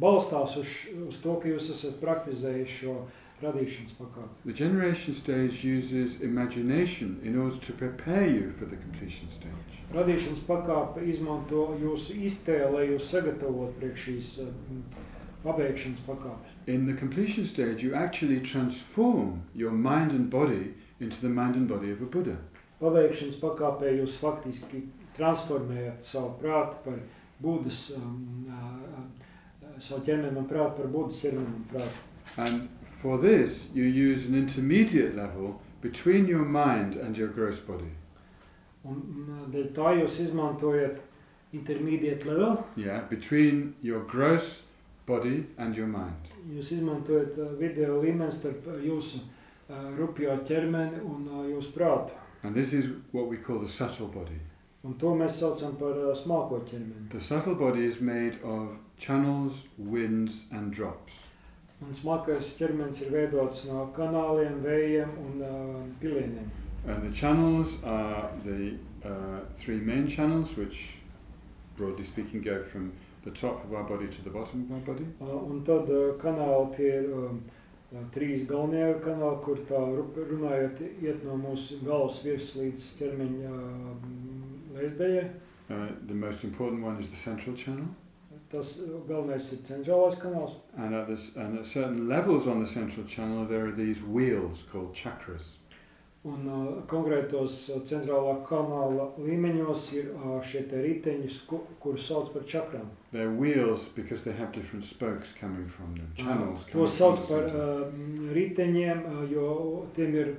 balstās uz, uz to, ka jūs esat praktizējuši šo pakāpi. The generation stage uses imagination in order to prepare you for the completion stage. Radīšanas pakāpe izmanto jūsu iztēli, lai jūs priekš šīs uh, pabeigšanas pakāpes. In the completion stage, you actually transform your mind and body into the mind and body of a Buddha. Pabeigšanas pakāpē jūs faktiski transformējat savu prātu par Budas, um, uh, savu ķermeni un prātu par ķermeni un prātu. And for this, you use an intermediate level between your mind and your gross body. Un dēļ tā jūs izmantojat intermediate level, Yeah, between your gross body and your mind. jūs izmantojat uh, video līmeni starp uh, jūsu uh, rupjo ķermeni un uh, jūsu prātu. And this is what we call the subtle body. Un to mēs saucam par uh, smalko ķermeni. The subtle body is made of channels, winds, and drops. Un smalkais ķermenis ir veidots no kanāliem, vējiem un uh, pilieniem. And the channels are the uh, three main channels, which, broadly speaking, go from the top of our body to the bottom of our body. Uh, un tad uh, kanāli tie ir um, trīs galvenie kanāli, kur tā ru- runājot iet no mūsu galvas virs līdz ķermeņa uh, leizdējai. Uh, the most important one is the central channel. Tas uh, galvenais ir centrālais kanāls. And at, this, and at certain levels on the central channel, there are these wheels called chakras. Un uh, konkrētos uh, centrālā kanāla līmeņos ir uh, šie te riteņi, ku- kurus sauc par čakrām. They're wheels because they have different spokes coming from them, channels. Uh, coming to sauc the par uh, riteņiem, uh, jo tiem ir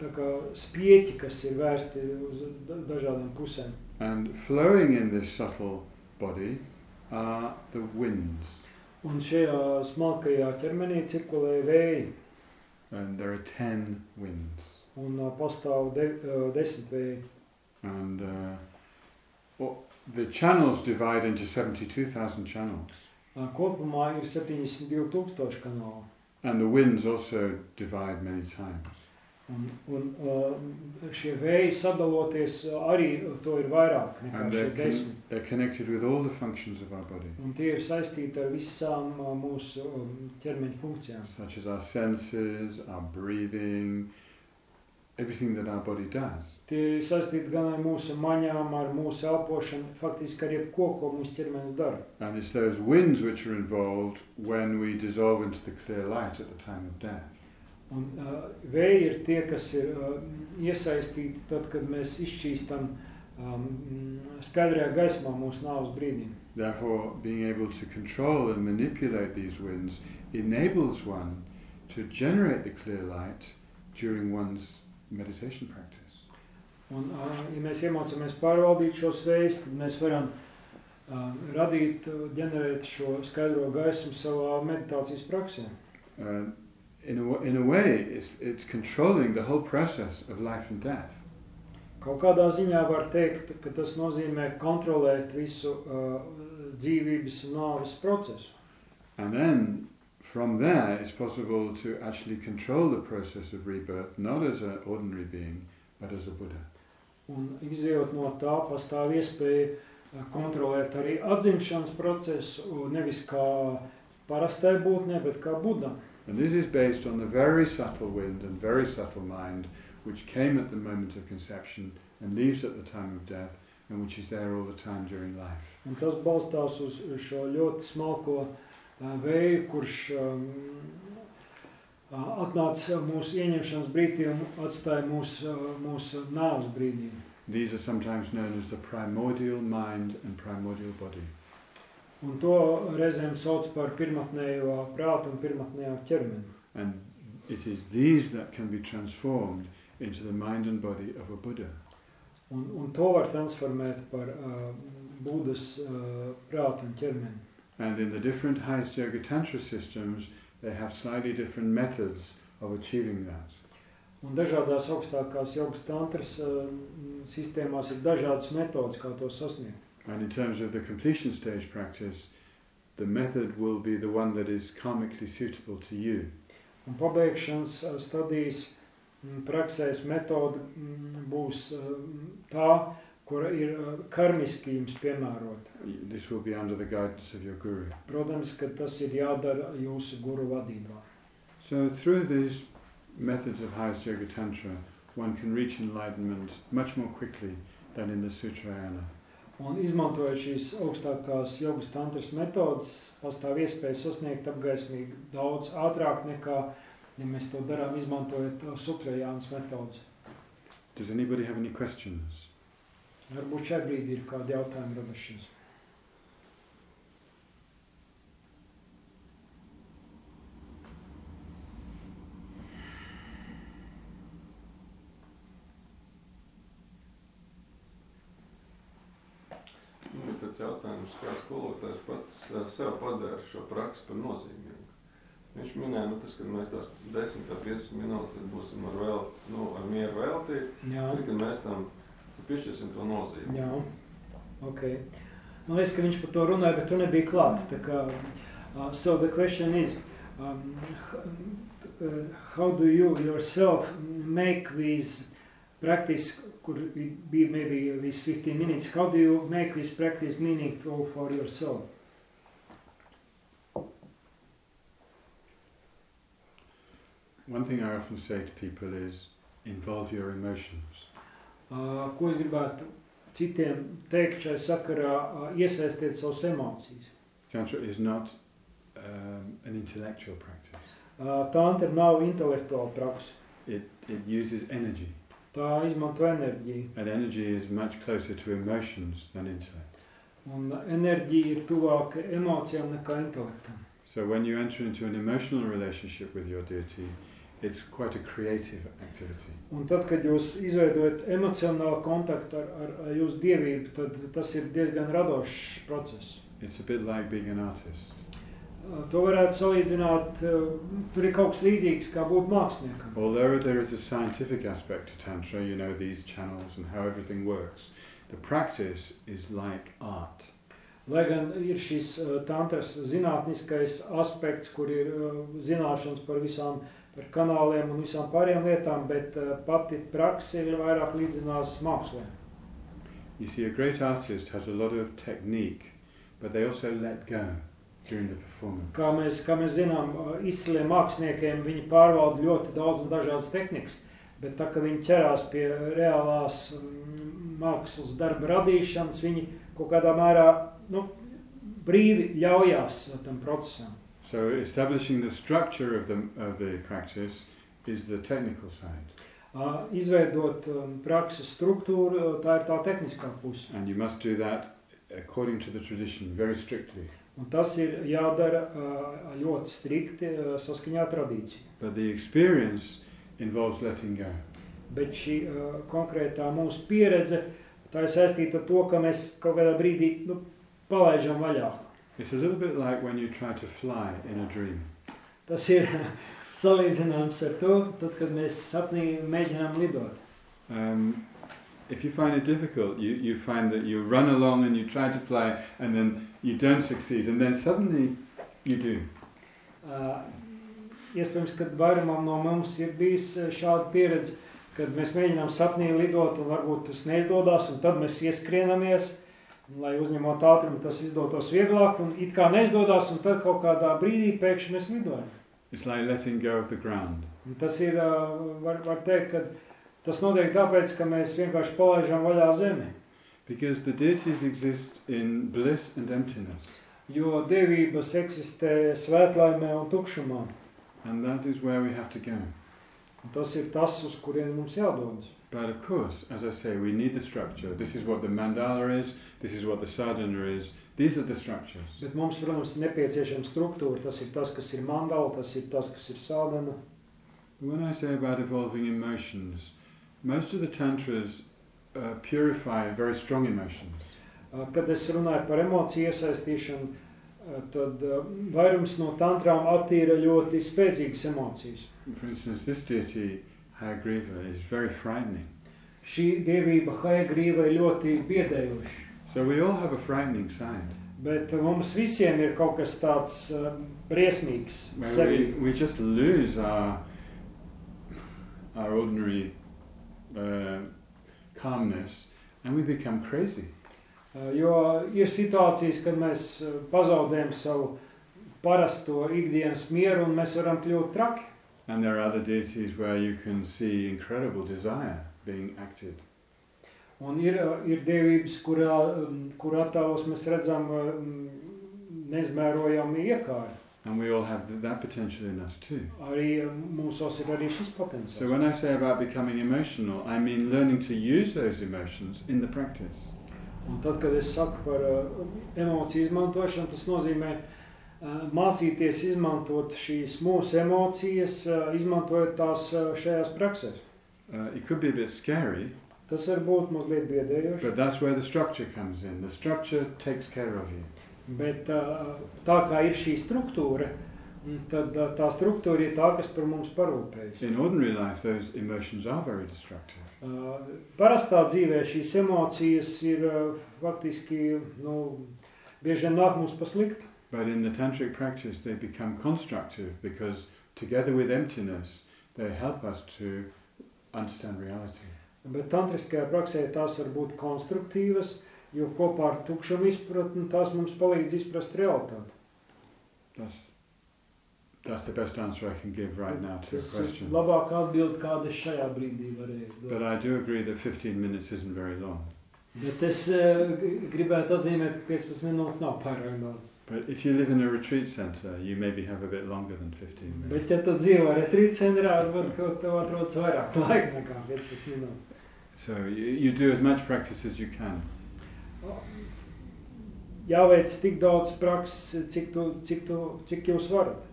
tā kā spieķi, kas ir vērsti uz dažādām pusēm. And flowing in this subtle body are the winds. Un šajā smalkajā ķermenī cirkulē vēji, And there are ten winds. un uh, pastāv de, uh, desmit vēji. And uh, well, the channels divide into 72,000 channels. Uh, kopumā ir 72,000 kanālu. And the winds also divide many times. Un, un uh, šie vēji sadaloties uh, arī to ir vairāk nekā And šie they're, desmit. they're connected with all the functions of our body, Un tie ir saistīti ar visām uh, mūsu um, ķermeņa funkcijām. such as our senses, our breathing, everything that our body does. Tie ir saistīti gan ar mūsu maņām, ar mūsu elpošanu, faktiski ar jebko, ko mūsu ķermenis dara. And it's those winds which are involved when we dissolve into the clear light at the time of death. Un uh, vēji ir tie, kas ir uh, iesaistīti tad, kad mēs izšķīstam um, skaidrajā gaismā mūsu nāves brīdī. Therefore, being able to control and manipulate these winds enables one to generate the clear light during one's meditation practice. Un, uh, ja mēs iemācāmies pārvaldīt šos vējus, tad mēs varam uh, radīt, uh, ģenerēt šo skaidro gaismu savā meditācijas praksē. Uh, in, a, wa- in a way, it's, it's controlling the whole process of life and death. Kaut kādā ziņā var teikt, ka tas nozīmē kontrolēt visu uh, dzīvības un nāves procesu. And then from there, it's possible to actually control the process of rebirth, not as an ordinary being, but as a Buddha. Un izjūt no tā, pastāv iespēja uh, kontrolēt arī atzimšanas procesu, un nevis kā parastai būtnē, bet kā Buddha. And this is based on the very subtle wind and very subtle mind which came at the moment of conception and leaves at the time of death and which is there all the time during life. Un tas balstās uz šo ļoti smalko uh, vēju, kurš um, uh, atnāca mūsu ieņemšanas brīdī un atstāja mūsu, uh, mūsu nāves brīdī. These are sometimes known as the primordial mind and primordial body. Un to reizēm sauc par pirmatnējo prātu un pirmatnējo ķermeni. And it is these that can be transformed into the mind and body of a Buddha. Un, un to var transformēt par uh, Budas uh, prātu un ķermeni. And in the different highest yoga tantra systems, they have slightly different methods of achieving that. Un dažādās augstākās jogas tantras uh, sistēmās ir dažādas metodas, kā to sasniegt. And in terms of the completion stage practice, the method will be the one that is karmically suitable to you. Un pabeigšanas stadijas mm, praksēs metode mm, būs uh, tā, kura ir uh, karmiski jums piemērota. This will be under the guidance of your guru. Protams, ka tas ir jādara jūsu guru vadībā. So through these methods of highest yoga tantra, one can reach enlightenment much more quickly than in the Sutrayana. Un izmantojot šīs augstākās jogas tantras metodas, pastāv iespēja sasniegt apgaismīgi daudz ātrāk nekā, ja mēs to darām izmantojot uh, sutrajānas metodas. Does anybody have any questions? Varbūt šajā brīdī ir kādi jautājumi radušies. Nu, ir tāds jautājums, kā skolotājs pats eh, sev padara šo praksi par nozīmīgu. Viņš minēja, nu, tas, ka mēs tās 10 vai 15 minūtes būsim ar, vēl, nu, ar mieru veltīti, Jā, tad, kad mēs tam piešķirsim to nozīmi. jā. Ok. Man liekas, ka viņš par to runāja, bet tu nebija klāt. Tā kā, uh, so the question is, um, uh, how do you yourself make these practice, could be maybe these 15 minutes, how do you make this practice meaningful for yourself? One thing I often say to people is involve your emotions. Uh, ko es gribētu citiem teikt šai sakarā, uh, iesaistīt savas emocijas. Tantra is not um, an intellectual practice. Uh, Tantra nav intelektuāla praksa. It, it uses energy, Tā izmanto enerģiju. and energy is much closer to emotions than intellect. Un enerģija ir tuvāka emocijām nekā intelektam. So when you enter into an emotional relationship with your deity, it's quite a creative activity. Un tad, kad jūs izveidojat emocionālu kontaktu ar, ar, ar jūsu dievību, tad tas ir diezgan radošs process. It's a bit like being an artist. Uh, To varētu salīdzināt, uh, tur ir kaut kas līdzīgs kā būt māksliniekam. Although there is a scientific aspect to Tantra, you know, these channels and how everything works, the practice is like art. Lai gan ir šis uh, tantras zinātniskais aspekts, kur ir uh, zināšanas par visām par kanāliem un visām pārējām lietām, bet uh, pati praksa ir vairāk līdzinās mākslē. You see, a great artist has a lot of technique, but they also let go during the performance. Kā mēs, kā mēs zinām, uh, izciliem māksliniekiem viņi pārvalda ļoti daudz un dažādas tehnikas, bet tā, ka viņi ķerās pie reālās mm, mākslas darba radīšanas, viņi kaut kādā mērā nu, brīvi ļaujās tam procesam. So establishing the structure of the, of the practice is the technical side. Uh, Izveidot um, prakses struktūru, uh, tā ir tā tehniskā puse. And you must do that according to the tradition, very strictly. Un tas ir jādara uh, ļoti strikti uh, saskaņā ar tradīciju. But the experience involves letting go. Bet šī uh, konkrētā mūsu pieredze tā ir saistīta ar to, ka mēs kaut kādā brīdī nu, palaidām vaļā. It's a little bit like when you try to fly in a dream. Tas ir salīdzināms ar to, tad, kad mēs sapnī mēģinām lidot. Um, if you find it difficult, you, you find that you run along and you try to fly and then you don't succeed and then suddenly you do. Uh, iespējams, ka vairumam no mums ir bijis uh, šāda pieredze, kad mēs mēģinām sapnī lidot un varbūt tas neizdodas, un tad mēs ieskrienamies, Un, lai uzņemot ātrumu, tas izdotos vieglāk, un it kā neizdodas, un tad kaut kādā brīdī pēkšņi mēs lidojam. It's like letting go of the ground. Un tas ir, var, var teikt, ka tas notiek tāpēc, ka mēs vienkārši palaižam vaļā zemi. Because the deities exist in bliss and emptiness. Jo dievības eksistē svētlaimē un tukšumā. And that is where we have to go. Un tas ir tas, uz kurien mums jādodas. But of course, as I say, we need the structure. This is what the mandala is, this is what the sadhana is. These are the structures. Bet mums, protams, ir nepieciešama struktūra. Tas ir tas, kas ir mandala, tas ir tas, kas ir sādana. When I say about evolving emotions, most of the tantras uh, purify very strong emotions. Ā, Kad es runāju par emociju iesaistīšanu, ā, tad ā, vairums no tantrām attīra ļoti spēcīgas emocijas. For instance, this deity, Hayagriva, is very frightening. Šī dievība Haigrīva ir ļoti biedējoša. So we all have a frightening side. Bet mums visiem ir kaut kas tāds uh, briesmīgs. We, we just lose our, our ordinary uh, calmness and we become crazy. Uh, Jo ir situācijas, kad mēs uh, pazaudējam savu parasto ikdienas mieru un mēs varam kļūt traki. And there are other deities where you can see incredible desire being acted. Un ir, uh, ir dievības, kurā, um, kur attēlos mēs redzam um, neizmērojami iekāri. And we all have th- that potential in us too. Arī uh, mūsos ir arī šis So potenciāls. when I say about becoming emotional, I mean learning to use those emotions in the practice. Un tad, kad es saku par uh, emociju izmantošanu, tas nozīmē uh, mācīties izmantot šīs mūsu emocijas, izmantojot tās šajās praksēs. Uh, it could be a bit scary, Tas var būt mazliet biedējoši, but that's where the structure comes in. The structure takes care of you. bet uh, tā kā ir šī struktūra, tad uh, tā struktūra ir tā, kas par mums parūpējas. In ordinary life, those emotions are very destructive. Parastā dzīvē šīs emocijas ir faktiski, nu, bieži vien nāk mums pa sliktu. But in the tantric practice, they become constructive because together with emptiness, they help us to understand reality. Bet tantriskajā praksē tās var būt konstruktīvas, jo kopā ar tukšumu izpratni tās mums palīdz izprast realitāti. That's that's the best answer I can give right now to your Tas ir question. labākā atbilde, kāda es šajā brīdī varēju But dot. I do agree that 15 minutes isn't very long. Bet es uh, gribētu atzīmēt, ka 15 minūtes nav pārāk daudz. But if you live in a retreat center, you maybe have a bit longer than 15 minutes. Bet, ja tu dzīvo retrīt centrā, varbūt kaut tev atrodas vairāk laika nekā 15 minūtes. So you, you do as much practice as you can. Jāveic tik daudz prakses, cik, tu, cik, tu, cik jūs varat.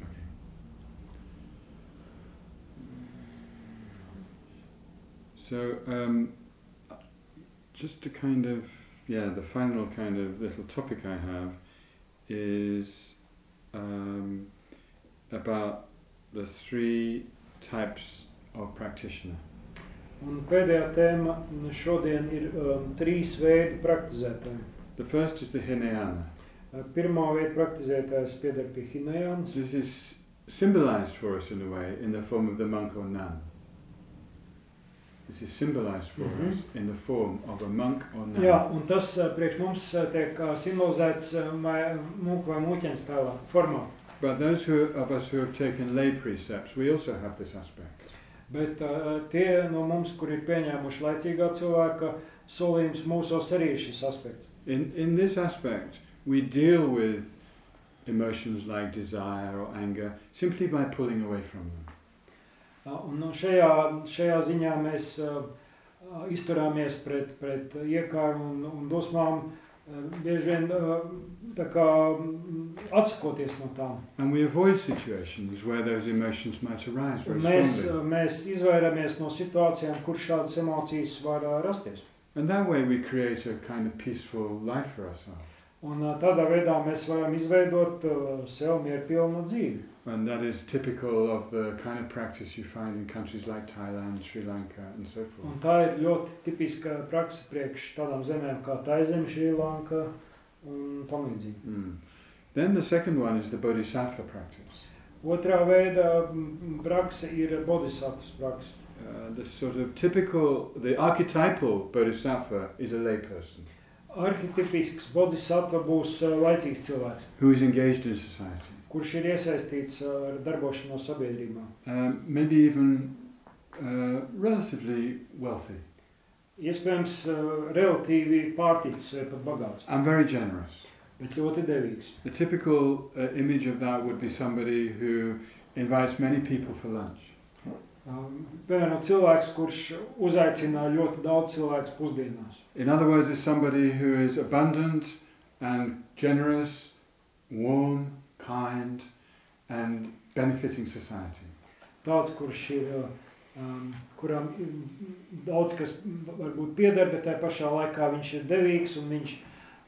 Okay. So, um, just to kind of, yeah, the final kind of little topic I have is um, about the three types of practitioner. Un pēdējā tēma šodien ir um, trīs veidi praktizētāji. The first is the Hinayana. Uh, Pirmā veida praktizētājs pieder pie Hinējānas. This is symbolized for us in a way in the form of the monk or nun. This is symbolized for Mhm. us in the form of a monk or nun. Jā, un tas uh, priekš mums uh, tiek uh, simbolizēts mūku vai mūķeņa stāvā formā. But those who, of us who have taken lay precepts, we also have this aspect. Bet uh, tie no mums, kur ir pieņēmuši laicīgā cilvēka solījums, mūsos arī ir šis aspekts. In, in this aspect, we deal with emotions like desire or anger simply by pulling away from them. Un šajā, šajā ziņā mēs uh, izturāmies pret, pret iekāru un, un dusmām, uh, bieži vien uh, tā kā mm, atsakoties no tām. And we avoid situations where those emotions might arise very mēs, strongly. mēs izvairamies no situācijām, kur šādas emocijas var rasties. And that way we create a kind of peaceful life for ourselves. Un tādā veidā mēs varam izveidot sev mierpilnu dzīvi. And that is typical of the kind of practice you find in countries like Thailand, Sri Lanka, and so forth. Un tā ir ļoti tipiska praksa priekš tādām zemēm kā Taizeme, Šrilanka un tam līdzīgi. Mm. Then the second one is the Bodhisattva practice. Otrā veida mm, praksa ir bodhisattvas praksa. Uh, the sort of typical, the archetypal Bodhisattva is a layperson. arhetipisks bodhisattva būs uh, laicīgs cilvēks, who is engaged in society. Kurš ir iesaistīts ar darbošanos sabiedrībā. Um, maybe even uh, relatively wealthy Iespējams, uh, relatīvi pārticis vai pat bagāts, and very generous. bet ļoti devīgs. The typical uh, image of that would be somebody who invites many people for lunch. Um, Piemēram, cilvēks, kurš uzaicina ļoti daudz cilvēku pusdienās. In other words, is somebody who is abundant and generous, warm, kind, and benefiting society. Tāds, kurš ir, uh, um, kuram ir daudz kas varbūt pieder, bet tajā pašā laikā viņš ir devīgs un viņš,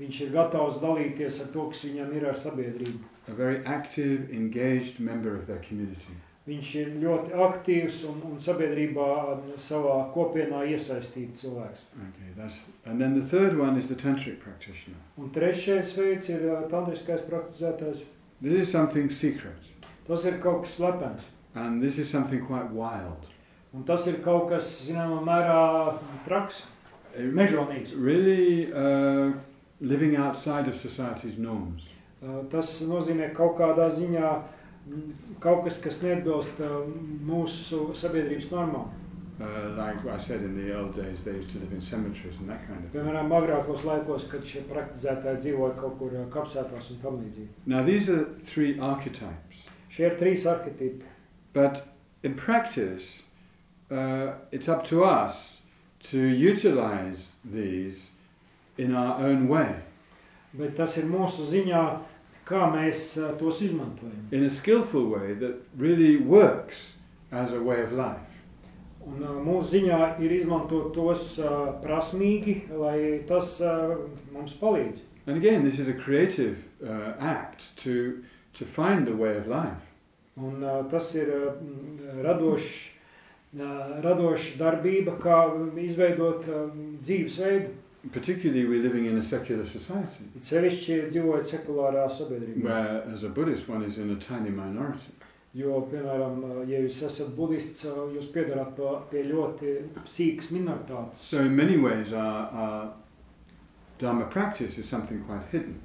viņš ir gatavs dalīties ar to, kas viņam ir ar sabiedrību. A very active, engaged member of their community. Viņš ir ļoti aktīvs un, un sabiedrībā um, savā kopienā iesaistīts cilvēks. Okay, that's and then the third one is the tantric practitioner. Un trešais veids ir uh, tantriskais praktizētājs. This is something secret, Tas ir kaut kas slepens. and this is something quite wild. Un tas ir kaut kas, zināmā mērā, traks, It mežonīgs. really uh, living outside of society's norms. Uh, Tas nozīmē kaut kādā ziņā mm, kaut kas, kas neatbilst uh, mūsu sabiedrības normām. Uh, like I said in the old days, they used to live in cemeteries and that kind of thing. Piemēram, agrākos laikos, kad šie praktizētāji dzīvoja kaut kur kapsētās un tam līdzīgi. Now these are three archetypes, Šie ir trīs but in practice, uh, it's up to us to utilize these in our own way, Bet tas ir mūsu ziņā, kā mēs uh, tos izmantojam. in a skillful way that really works as a way of life. Un mūsu ziņā ir izmantot tos prasmīgi, lai tas mums palīdz. And again, this is a creative uh, act to to find the way of life. Un tas ir radošs, radoša darbība, kā izveidot dzīvesveidu. Particularly, we're living in a secular society sevišķi dzīvojot sekulārā sabiedrībā. where, as a Buddhist, one is in a tiny minority. Jo, piemēram, uh, ja jūs esat budists, uh, jūs piedarat pie, pie ļoti sīkas minoritātes. So, in many ways, our, our Dharma practice is something quite hidden.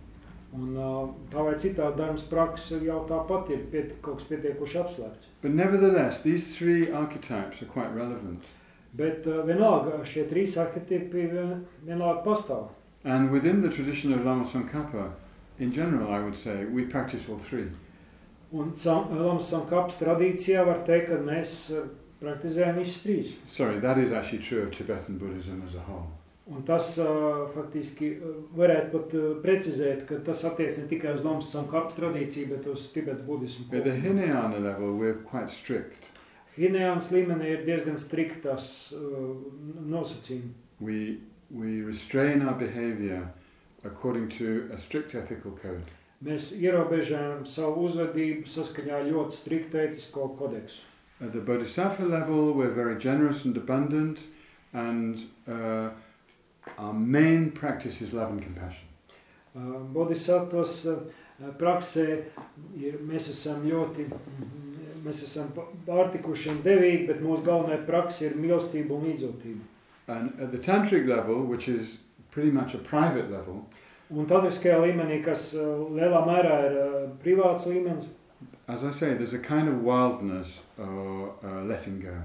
Un uh, tā vai citādi darbs praksa jau tāpat ir piet, kaut kas pietiekuši apslēpts. But nevertheless, these three archetypes are quite relevant. Bet uh, vienalga šie trīs arhetipi vien, vienalga pastāv. And within the tradition of Lama Tsongkhapa, in general, I would say, we practice all three. Un Lamas Sankaps tradīcijā var teikt, ka mēs uh, praktizējam visus trīs. Sorry, that is actually true of Tibetan Buddhism as a whole. Un tas uh, faktiski uh, varētu pat uh, precizēt, ka tas attiec ne tikai uz Lamas Sankaps tradīciju, bet uz Tibets budismu. At the. Hinayana level, we're quite strict. Hinējāns līmenī ir diezgan striktas uh, nosacījumi. We, we restrain our behavior according to a strict ethical code. Mēs ierobežojam savu uzvedību saskaņā ļoti striktu ētisko kodeksu. At the Bodhisattva level, we're very generous and abundant, and uh, our main practice is love and compassion. Uh, Bodhisattvas uh, praksē ir, mēs esam ļoti, mēs esam pārtikuši un devīgi, bet mūsu galvenā praksa ir mīlestība un līdzjūtība. And at the Tantric level, which is pretty much a private level, Un tādriskajā līmenī, kas uh, lielā mērā ir uh, privāts līmenis, as I say, there's a kind of wildness or uh, letting go.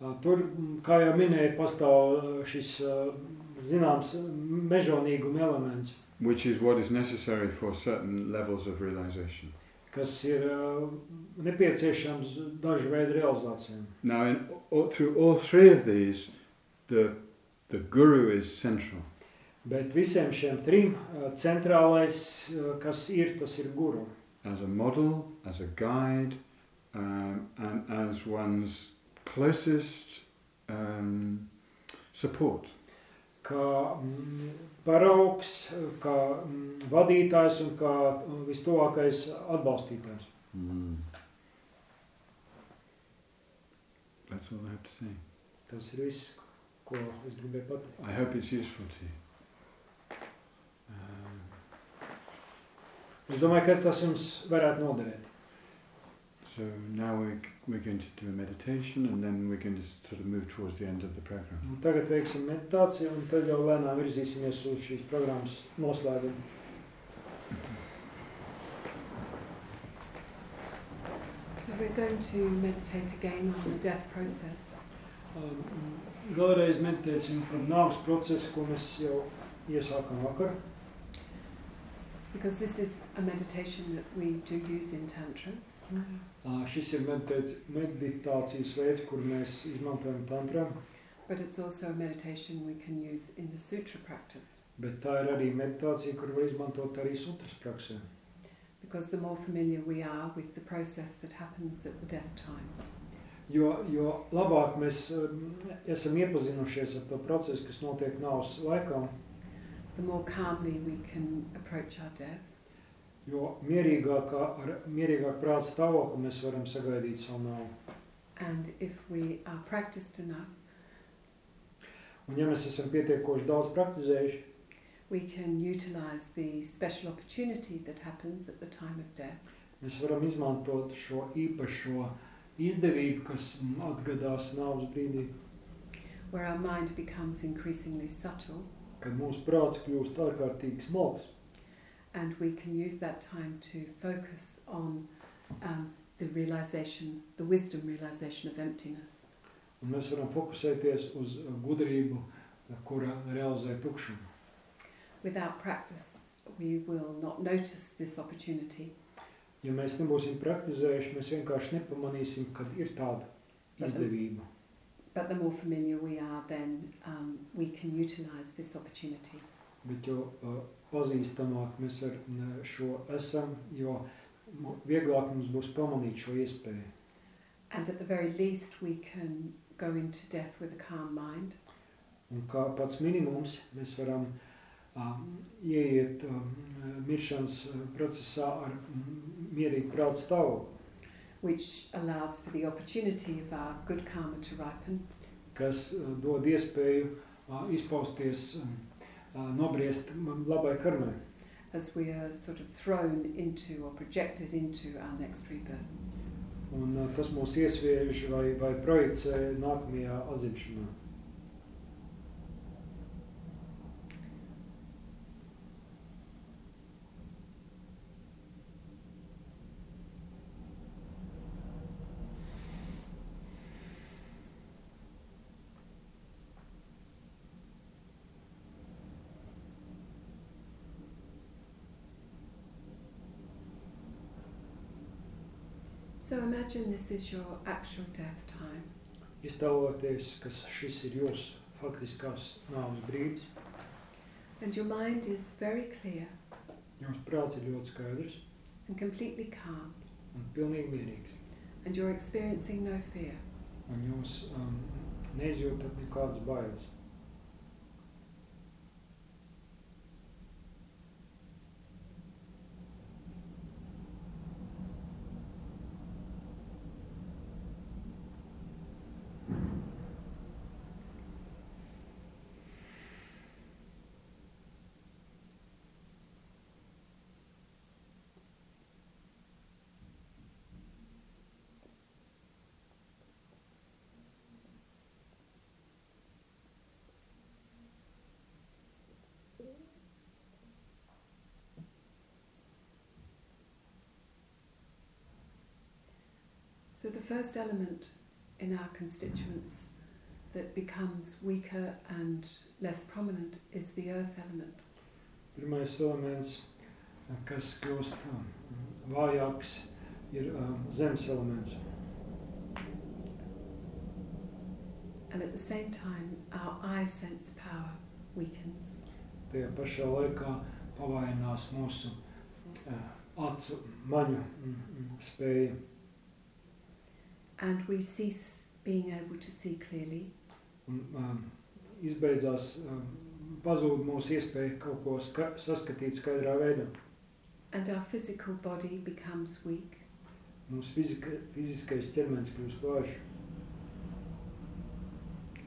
uh, tur, mm, kā jau minēju, pastāv uh, šis uh, zināms mežonīguma elements, which is what is necessary for certain levels of realization. kas ir uh, nepieciešams dažu veidu realizācijām. Now, in, all, through all three of these, the, the guru is central. Bet visiem šiem trim uh, centrālais, uh, kas ir, tas ir guru. as a model, as a guide, um, and as one's closest um, support. Kā mm, paraugs, kā mm, vadītājs un kā mm, vistuvākais atbalstītājs. That's all I have to say. Tas ir viss, ko es gribēju pateikt. I hope it's useful to you. Es domāju, ka tas jums varētu noderēt. So now we're, we're going to do a meditation and then we're going to sort of move towards the end of the program. Un tagad veiksim meditāciju, un tad jau lēnām virzīsimies uz šīs programmas noslēgumu. So we're going to meditate again on the death process. Um, Vēlreiz meditēsim par nāves procesu, ko mēs jau iesākām vakar. Because this is a meditation that we do use in Tantra. Uh, šis ir meditēt, meditācijas veids, kur mēs izmantojam tantrā, But it's also a meditation we can use in the sutra practice. bet tā ir arī meditācija, kur var izmantot arī sutras praksē. Because the more familiar we are with the process that happens at the death time, Jo, jo labāk mēs um, esam iepazinušies ar to procesu, kas notiek nāves laikā, the more calmly we can approach our death. jo mierīgākā, ar mierīgāk prāta stāvokli mēs varam sagaidīt savu nāvi. And if we are practiced enough, Un ja mēs esam pietiekoši daudz praktizējuši, we can utilize the special opportunity that happens at the time of death mēs varam izmantot šo īpašo izdevību, kas mm, atgadās nāves brīdī, where our mind becomes increasingly subtle kad mūsu prāts kļūst ārkārtīgi smalks. and we can use that time to focus on um, the realization, the wisdom realization of emptiness. Un mēs varam fokusēties uz uh, gudrību, kura realizē tukšumu. Without practice, we will not notice this opportunity, Ja mēs nebūsim praktizējuši, mēs vienkārši nepamanīsim, kad ir tāda izdevība. but the more familiar we are, then um, we can utilize this opportunity. Bet jo uh, pazīstamāk mēs ar uh, šo esam, jo mu- vieglāk mums būs pamanīt šo iespēju. And at the very least, we can go into death with a calm mind, Un kā pats minimums, mēs varam um, ieiet um, miršanas uh, procesā ar mm, mierīgu prātu stāvokli, which allows for the opportunity of our good karma to ripen kas uh, dod iespēju uh, izpausties, um, uh, nobriest labai karmai. as we are sort of thrown into or projected into our next rebirth. Un tas mūs iesviež vai, vai projicē nākamajā atzimšanā. Imagine this is your actual death time. Iztēloties, ka šis ir jūsu faktiskās nāves brīdis, And your mind is very clear jūsu prāts ir ļoti skaidrs and completely calm, un pilnīgi mierīgs. and you're experiencing no fear. Un jūs um, neizjūtat nekādas bailes. So the first element in our constituents that becomes weaker and less prominent is the earth element. Pirmais elements, kas kļūst um, vājāks, ir um, zemes elements. And at the same time, our eye sense power weakens. Tajā pašā laikā pavājinās mūsu uh, acu maņu mm, mm, spēja. And we cease being able to see clearly. Un, um, izbeidzās, um, pazūd mūsu iespēja kaut ko ska saskatīt skaidrā veidā. And our physical body becomes weak. Mūsu fizika, fiziskais ķermenis kļūst vājš.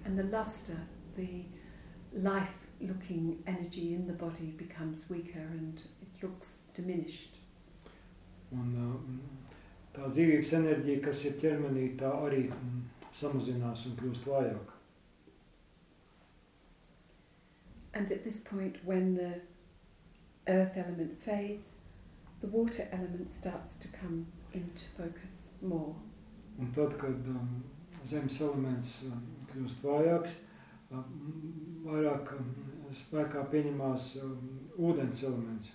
And the luster, the life looking energy in the body becomes weaker and it looks diminished. Un um, tā dzīvības enerģija, kas ir ķermenī, tā arī mm, samazinās un kļūst vājāka. And at this point, when the earth element fades, the water element starts to come into focus more. Un tad, kad um, zemes elements um, kļūst vājāks, um, vairāk um, spēkā pieņemās um, ūdens elements.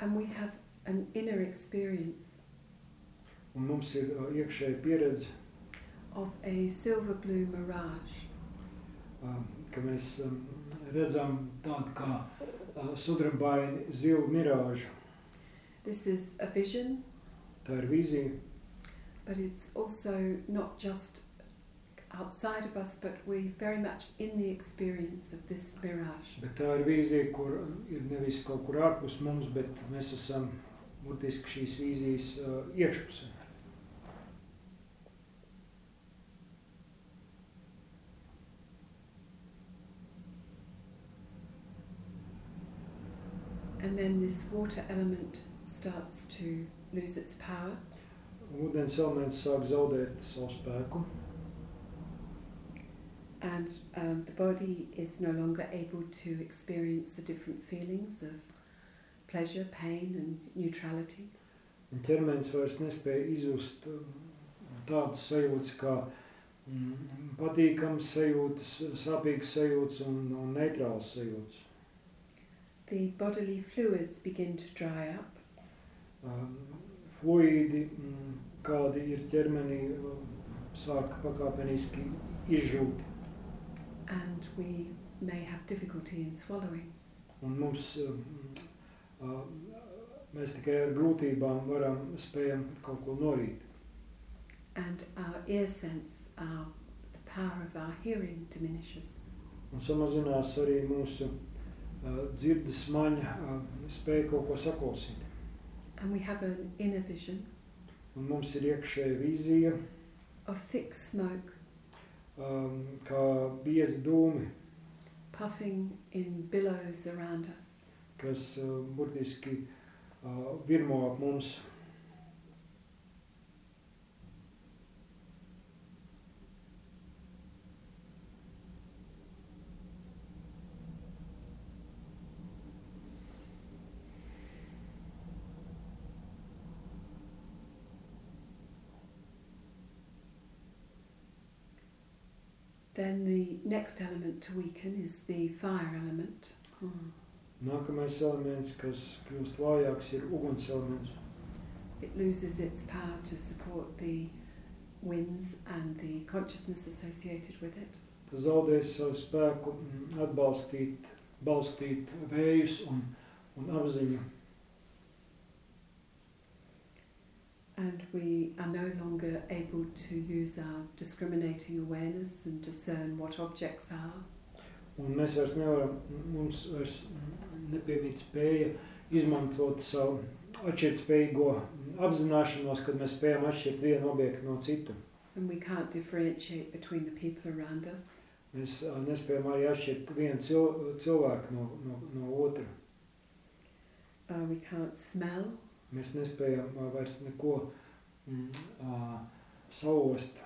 And we have an inner experience Un mums ir uh, iekšēja pieredze, of a silver blue mirage. um, ka mēs um, redzam tādu kā uh, sudrabaini zilu mirāžu. This is a vision, Tā ir vīzija, but it's also not just outside of us, but we're very much in the experience of this mirage. bet tā ir vīzija, kur ir nevis kaut kur ārpus mums, bet mēs esam burtiski šīs vīzijas uh, iekšpusē. And then this water element starts to lose its power, Ūdens elements sāk zaudēt savu spēku, and um, the body is no longer able to experience the different feelings of pleasure, pain, and neutrality. un ķermenis vairs nespēja izjust tādas sajūtas kā mm, patīkamas sajūtas, sāpīgas sajūtas un, un neitrālas sajūtas. The bodily fluids begin to dry up, Um, Fluīdi, mm, kādi ir ķermenī, um, sāk pakāpeniski izžūt, and we may have difficulty in swallowing. un mums, um, uh, mēs tikai ar grūtībām varam spējam kaut ko norīt. And our ear sense, our, the power of our hearing diminishes. Un samazinās arī mūsu dzirdes maņa, uh, spēja kaut ko saklausīt. And we have an inner vision Un mums ir iekšēja vīzija, of thick smoke um, kā biezi dūmi, puffing in billows around us. kas uh, burtiski uh, virmo ap mums. Then the next element to weaken is the fire element. Hmm. Nākamais elements, kas kļūst vājāks, ir uguns elements. It loses its power to support the winds and the consciousness associated with it. Tas zaudēs savu spēku mm, atbalstīt, balstīt vējus un, un apziņu. And we are no longer able to use our discriminating awareness and discern what objects are. Un mēs vairs nevaram, mums vairs nepiemīt spēja izmantot savu atšķirtspējīgo apzināšanos, kad mēs spējam atšķirt vienu objektu no cita. And we can't differentiate between the people around us. Mēs ā, nespējam arī atšķirt vienu cil, cilvēku no, no, no otra. Uh, we can't smell. Mēs nespējam vairs neko ā, saost.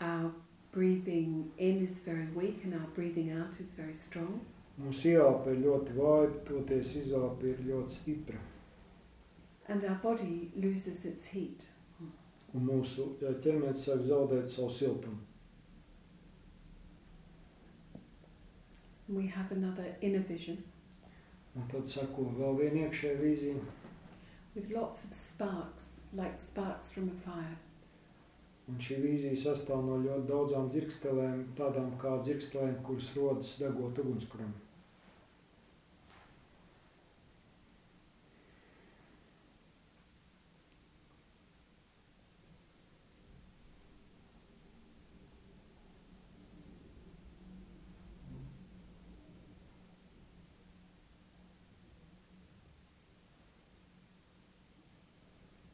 Our breathing in is very weak and our breathing out is very strong. Mūsu ielpa ir ļoti vāja, toties izelpa ir ļoti stipra. And our body loses its heat. Un mūsu ā, ķermenis sāk zaudēt savu siltumu. We have another inner vision Un tad sako vēl viena iekšēja vīzija, with lots of sparks, like sparks from a fire. Un šī vīzija sastāv no ļoti daudzām dzirkstelēm, tādām kā dzirkstelēm, kuras rodas degot ugunskuram.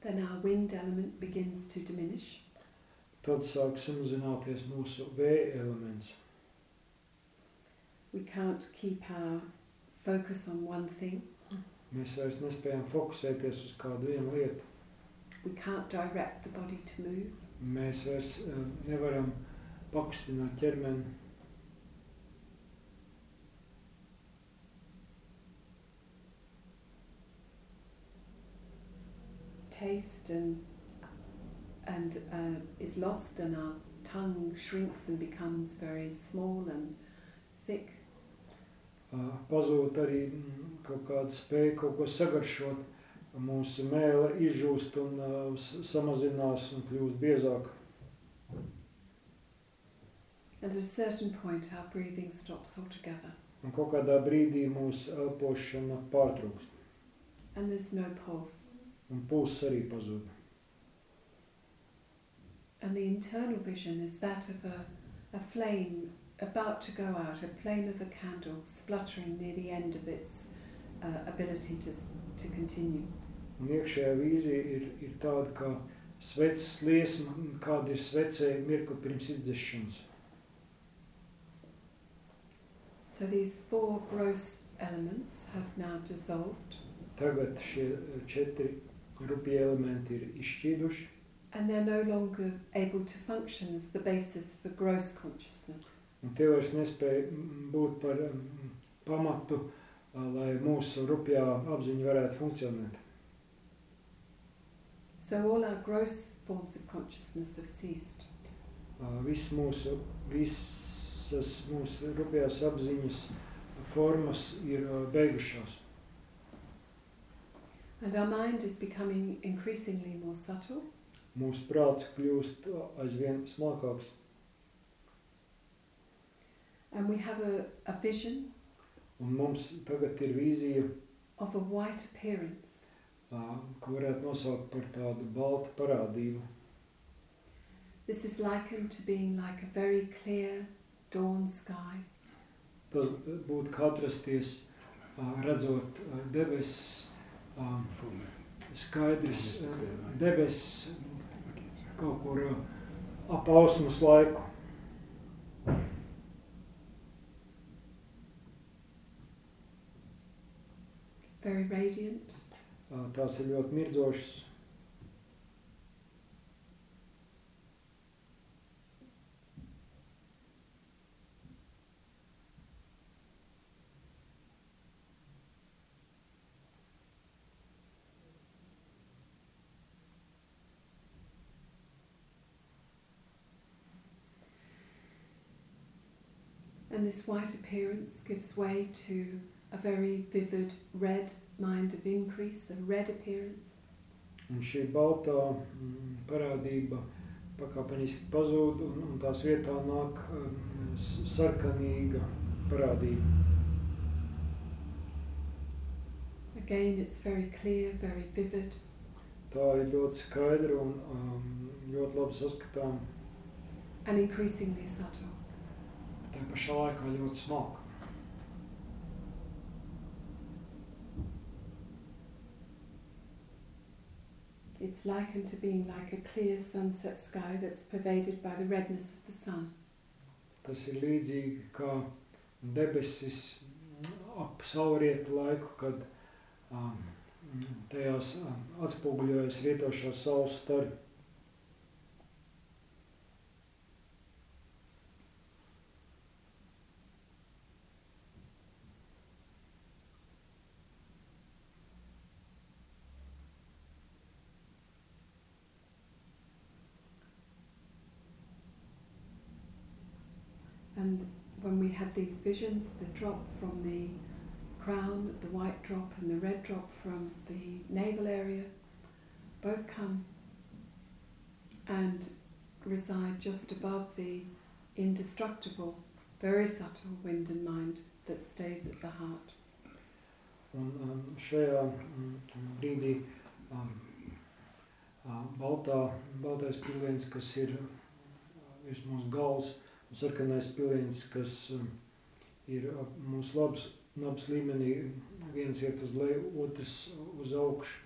Then our wind element begins to diminish. Tad sāk samazināties mūsu vēja elements. We can't keep our focus on one thing, Mēs vairs nespējam fokusēties uz kādu vienu lietu. we can't direct the body to move. Mēs vairs uh, nevaram pakustināt ķermeni. Taste and and uh, is lost, and our tongue shrinks and becomes very small and thick. Uh, pazūd arī kaut kāda spēja kaut ko sagaršot. Mūsu mēlē izžūst un uh, samazinās un kļūst biezāk. And at a certain point, our breathing stops altogether, Un kaut kādā brīdī mūsu elpošana pārtrūkst. and there's no pulse. Un pulss arī pazūd. And the internal vision is that of a, a flame about to go out, a flame of a candle spluttering near the end of its uh, ability to, to continue. Un iekšējā vīzija ir, ir tāda, kā sveces liesma, kāda ir svecē mirkli pirms izdzešanas. So these four gross elements have now dissolved, Tagad šie eh, četri rupji elementi ir izšķīduši, and they're no longer able to function as the basis for gross consciousness. un tie vairs nespēja mm, būt par mm, pamatu, ā, lai mūsu rupjā apziņa varētu funkcionēt. So all our gross forms of consciousness have ceased. Ā, Viss mūsu, visas mūsu rupjās apziņas formas ir ā, beigušās. And our mind is becoming increasingly more subtle, Mūsu prāts kļūst aizvien smalkāks. and we have a, a vision Un mums tagad ir vīzija, of a white appearance, ā, ko varētu nosaukt par tādu baltu parādību. This is likened to being like a very clear dawn sky. Tas būtu kā atrasties, ā, redzot ā, debesis, skaidrs ā, debesis kaut kur ā, ap ausmas laiku. very radiant, Ā, Tās ir ļoti mirdzošas. And this white appearance gives way to a very vivid red mind of increase, a red appearance. Un šī baltā mm, parādība pakāpeniski pazūd, un, un tās vietā nāk mm, s- sarkanīga parādība. Again, it's very clear, very vivid, Tā ir ļoti skaidra un um, ļoti labi saskatām, and increasingly subtle. Tā pašā laikā ļoti smalka. It's likened to being like a clear sunset sky that's pervaded by the redness of the sun. Tas ir līdzīgi kā debesis ap saulrietu laiku, kad um, tajās um, atspoguļojas rietošā saules stari. Visions, the drop from the crown, the white drop, and the red drop from the navel area, both come and reside just above the indestructible, very subtle wind and mind that stays at the heart. Um, mm, brīdī um, uh, baltā, kas ir uh, sarkanais kas um, ir mūsu labs, labs līmenī, viens iet uz leju, otrs uz augšu,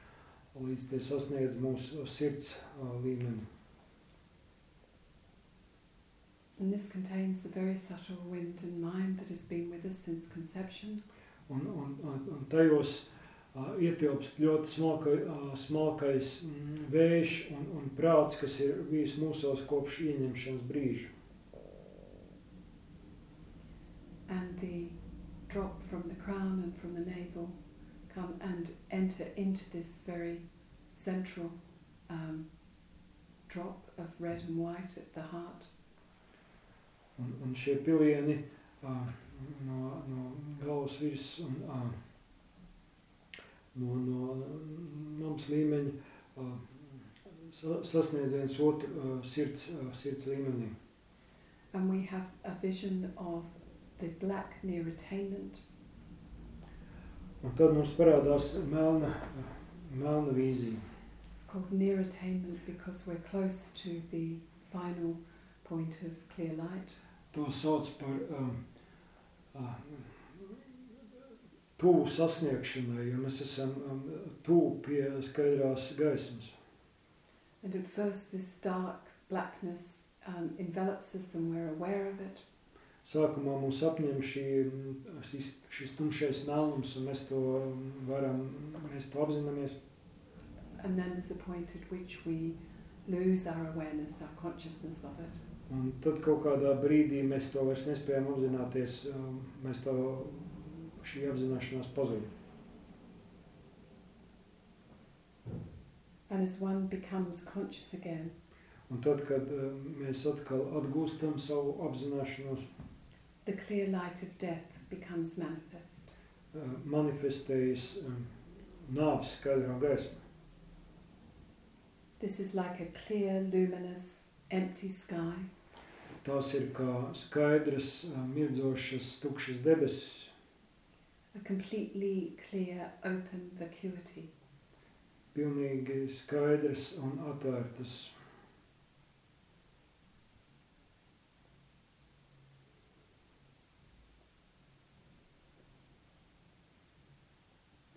līdz tie sasniedz mūsu sirds līmeni. And this contains the very subtle wind and mind that has been with us since conception. Un, un, un, un tajos uh, ietilpst ļoti smalka, uh, smalkais mm, vējš un, un prāts, kas ir bijis mūsos kopš ieņemšanas brīža. And the drop from the crown and from the navel come and enter into this very central um, drop of red and white at the heart. Un, un šie pilieni uh, no, no galvas virs un uh, no, no nams līmeņa uh, sa- sasniedz viens otru uh, sirds, uh, sirds līmenī. And we have a vision of the black near attainment Un tad mums parādās melna, melna vīzija. It's called near attainment because we're close to the final point of clear light. To sauc par um, uh, tuvu sasniegšanai, jo mēs esam um, tuvu pie skaidrās gaismas. And at first, this dark blackness um, envelops us and we're aware of it. Sākumā mums apņem šī, mm, šis, šis tumšais melnums, un mēs to varam, mēs to apzināmies. And then there's a point at which we lose our awareness, our consciousness of it. Un tad kaut kādā brīdī mēs to vairs nespējam apzināties, um, mēs to šī apzināšanās pazūd. And as one becomes conscious again, Un tad, kad um, mēs atkal atgūstam savu apzināšanos, the clear light of death becomes manifest. uh, manifestējas um, nāves skaidrā gaisma. This is like a clear, luminous, empty sky Tās ir kā skaidras, uh, mirdzošas, tukšas debesis, a completely clear, open vacuity. pilnīgi skaidras un atvērtas.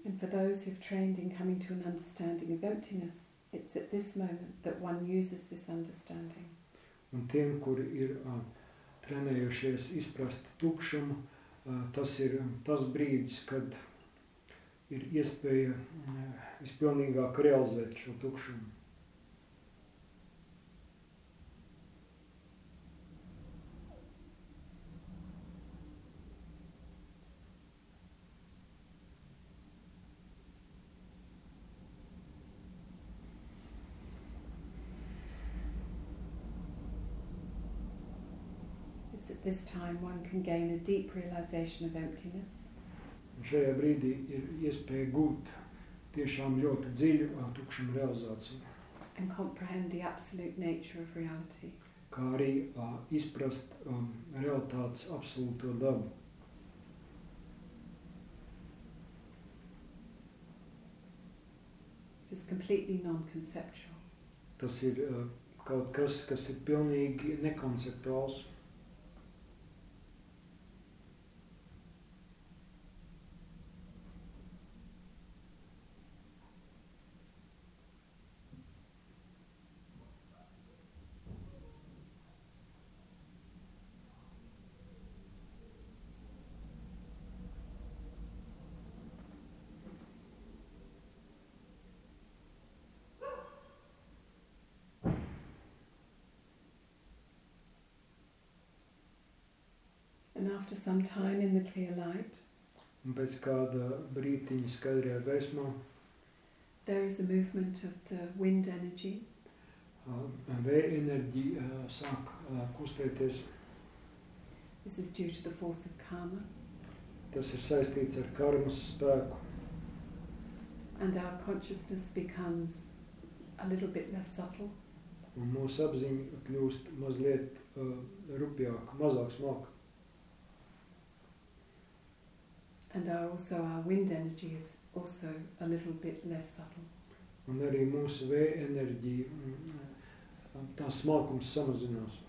And for those who've trained in coming to an understanding of emptiness, it's at this moment that one uses this understanding. Un tiem, kuri ir uh, trenējušies izprast tukšumu, uh, tas ir um, tas brīdis, kad ir iespēja uh, vispilnīgāk realizēt šo tukšumu. It's at this time one can gain a deep realization of emptiness Un šajā brīdī ir iespēja gūt tiešām ļoti dziļu uh, tukšumu realizāciju, and comprehend the absolute nature of reality. kā arī uh, izprast um, realitātes absolūto dabu. It is completely non conceptual. Tas ir uh, kaut kas, kas ir pilnīgi nekonceptuāls. And after some time in the clear light, Un pēc kāda brītiņa skaidrajā gaismā there is a movement of the wind energy vēja enerģija sāk kustēties. This is due to the force of karma, Tas ir saistīts ar karmas spēku. and our consciousness becomes a little bit less subtle, Un mūsu apziņa kļūst mazliet uh, rupjāka, mazāk smalka. And our, also our wind energy is also a little bit less subtle. Arī mūsu vēja enerģija, tā smalkums samazinās.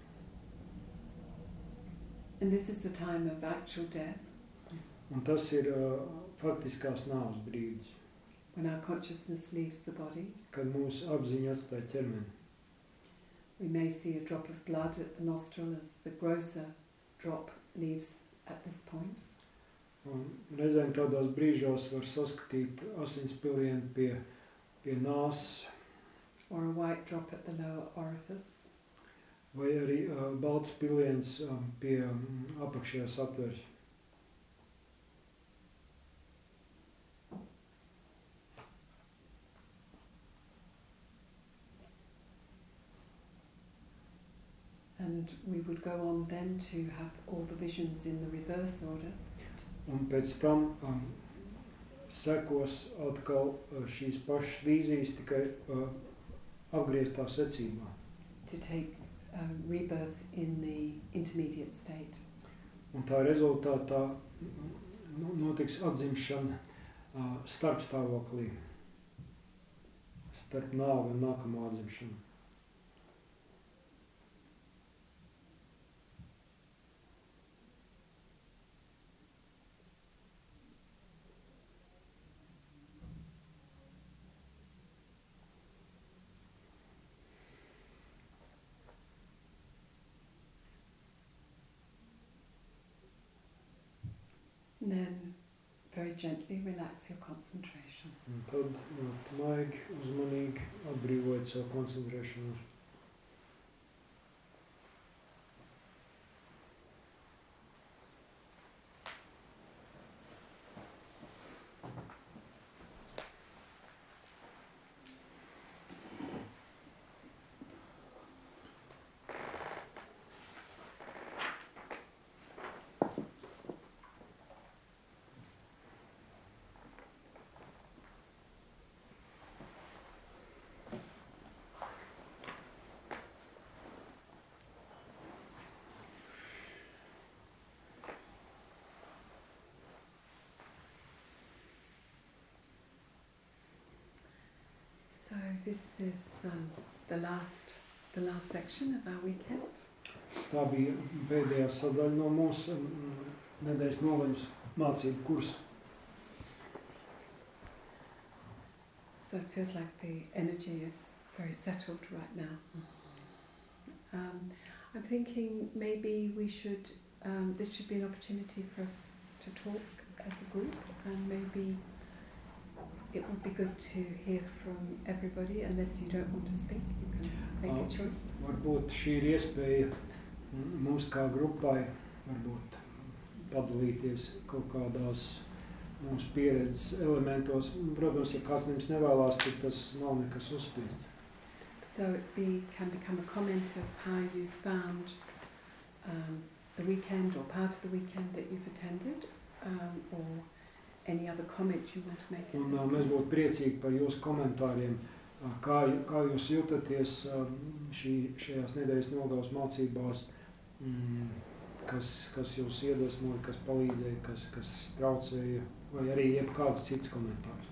And this is the time of actual death, Un tas ir uh, faktiskās nāves brīdis, when our consciousness leaves the body. kad mūsu apziņa atstāja ķermeni. We may see a drop of blood at the nostril as the grosser drop leaves at this point. Un reizēm tādos brīžos var saskatīt asinspilienu pie, pie nāses, or a white drop at the lower orifice. vai arī uh, balts piliens uh, pie um, apakšējās atveres. And we would go on then to have all the visions in the reverse order. Un pēc tam um, sekos atkal uh, šīs pašas vīzijas, tikai uh, apgrieztā secībā. to take um, rebirth in the intermediate state. Un tā rezultātā nu, notiks atzimšana uh, starpstāvoklī, starp nāvi un nākamo atzimšanu. And then very gently relax your concentration. Ļoti maigi, uzmanīgi atbrīvojot savu koncentrēšanos. So this is um, the last, the last section of our weekend. Tā bija pēdējā sadaļa no mūsu mm, nedēļas novaļas mācību kursa. So it feels like the energy is very settled right now. Um, I'm thinking maybe we should, um, this should be an opportunity for us to talk as a group and maybe it would be good to hear from everybody unless you don't want to speak, you can make a choice. Varbūt šī ir iespēja mums kā grupai varbūt padalīties kaut kādās mūsu pieredzes elementos. Protams, ja kāds no jums nevēlās, tad tas nav nekas uzspiests. So it be, can become a comment of how you found um, the weekend or part of the weekend that you've attended um, or any other comments you want to make. Un ā, mēs būtu priecīgi par jūsu komentāriem, ā, kā, kā jūs jūtaties ā, šī, šajās nedēļas nogalas mācībās, mm, kas, kas jūs iedvesmoja, kas palīdzēja, kas, kas traucēja, vai arī jebkāds cits komentārs.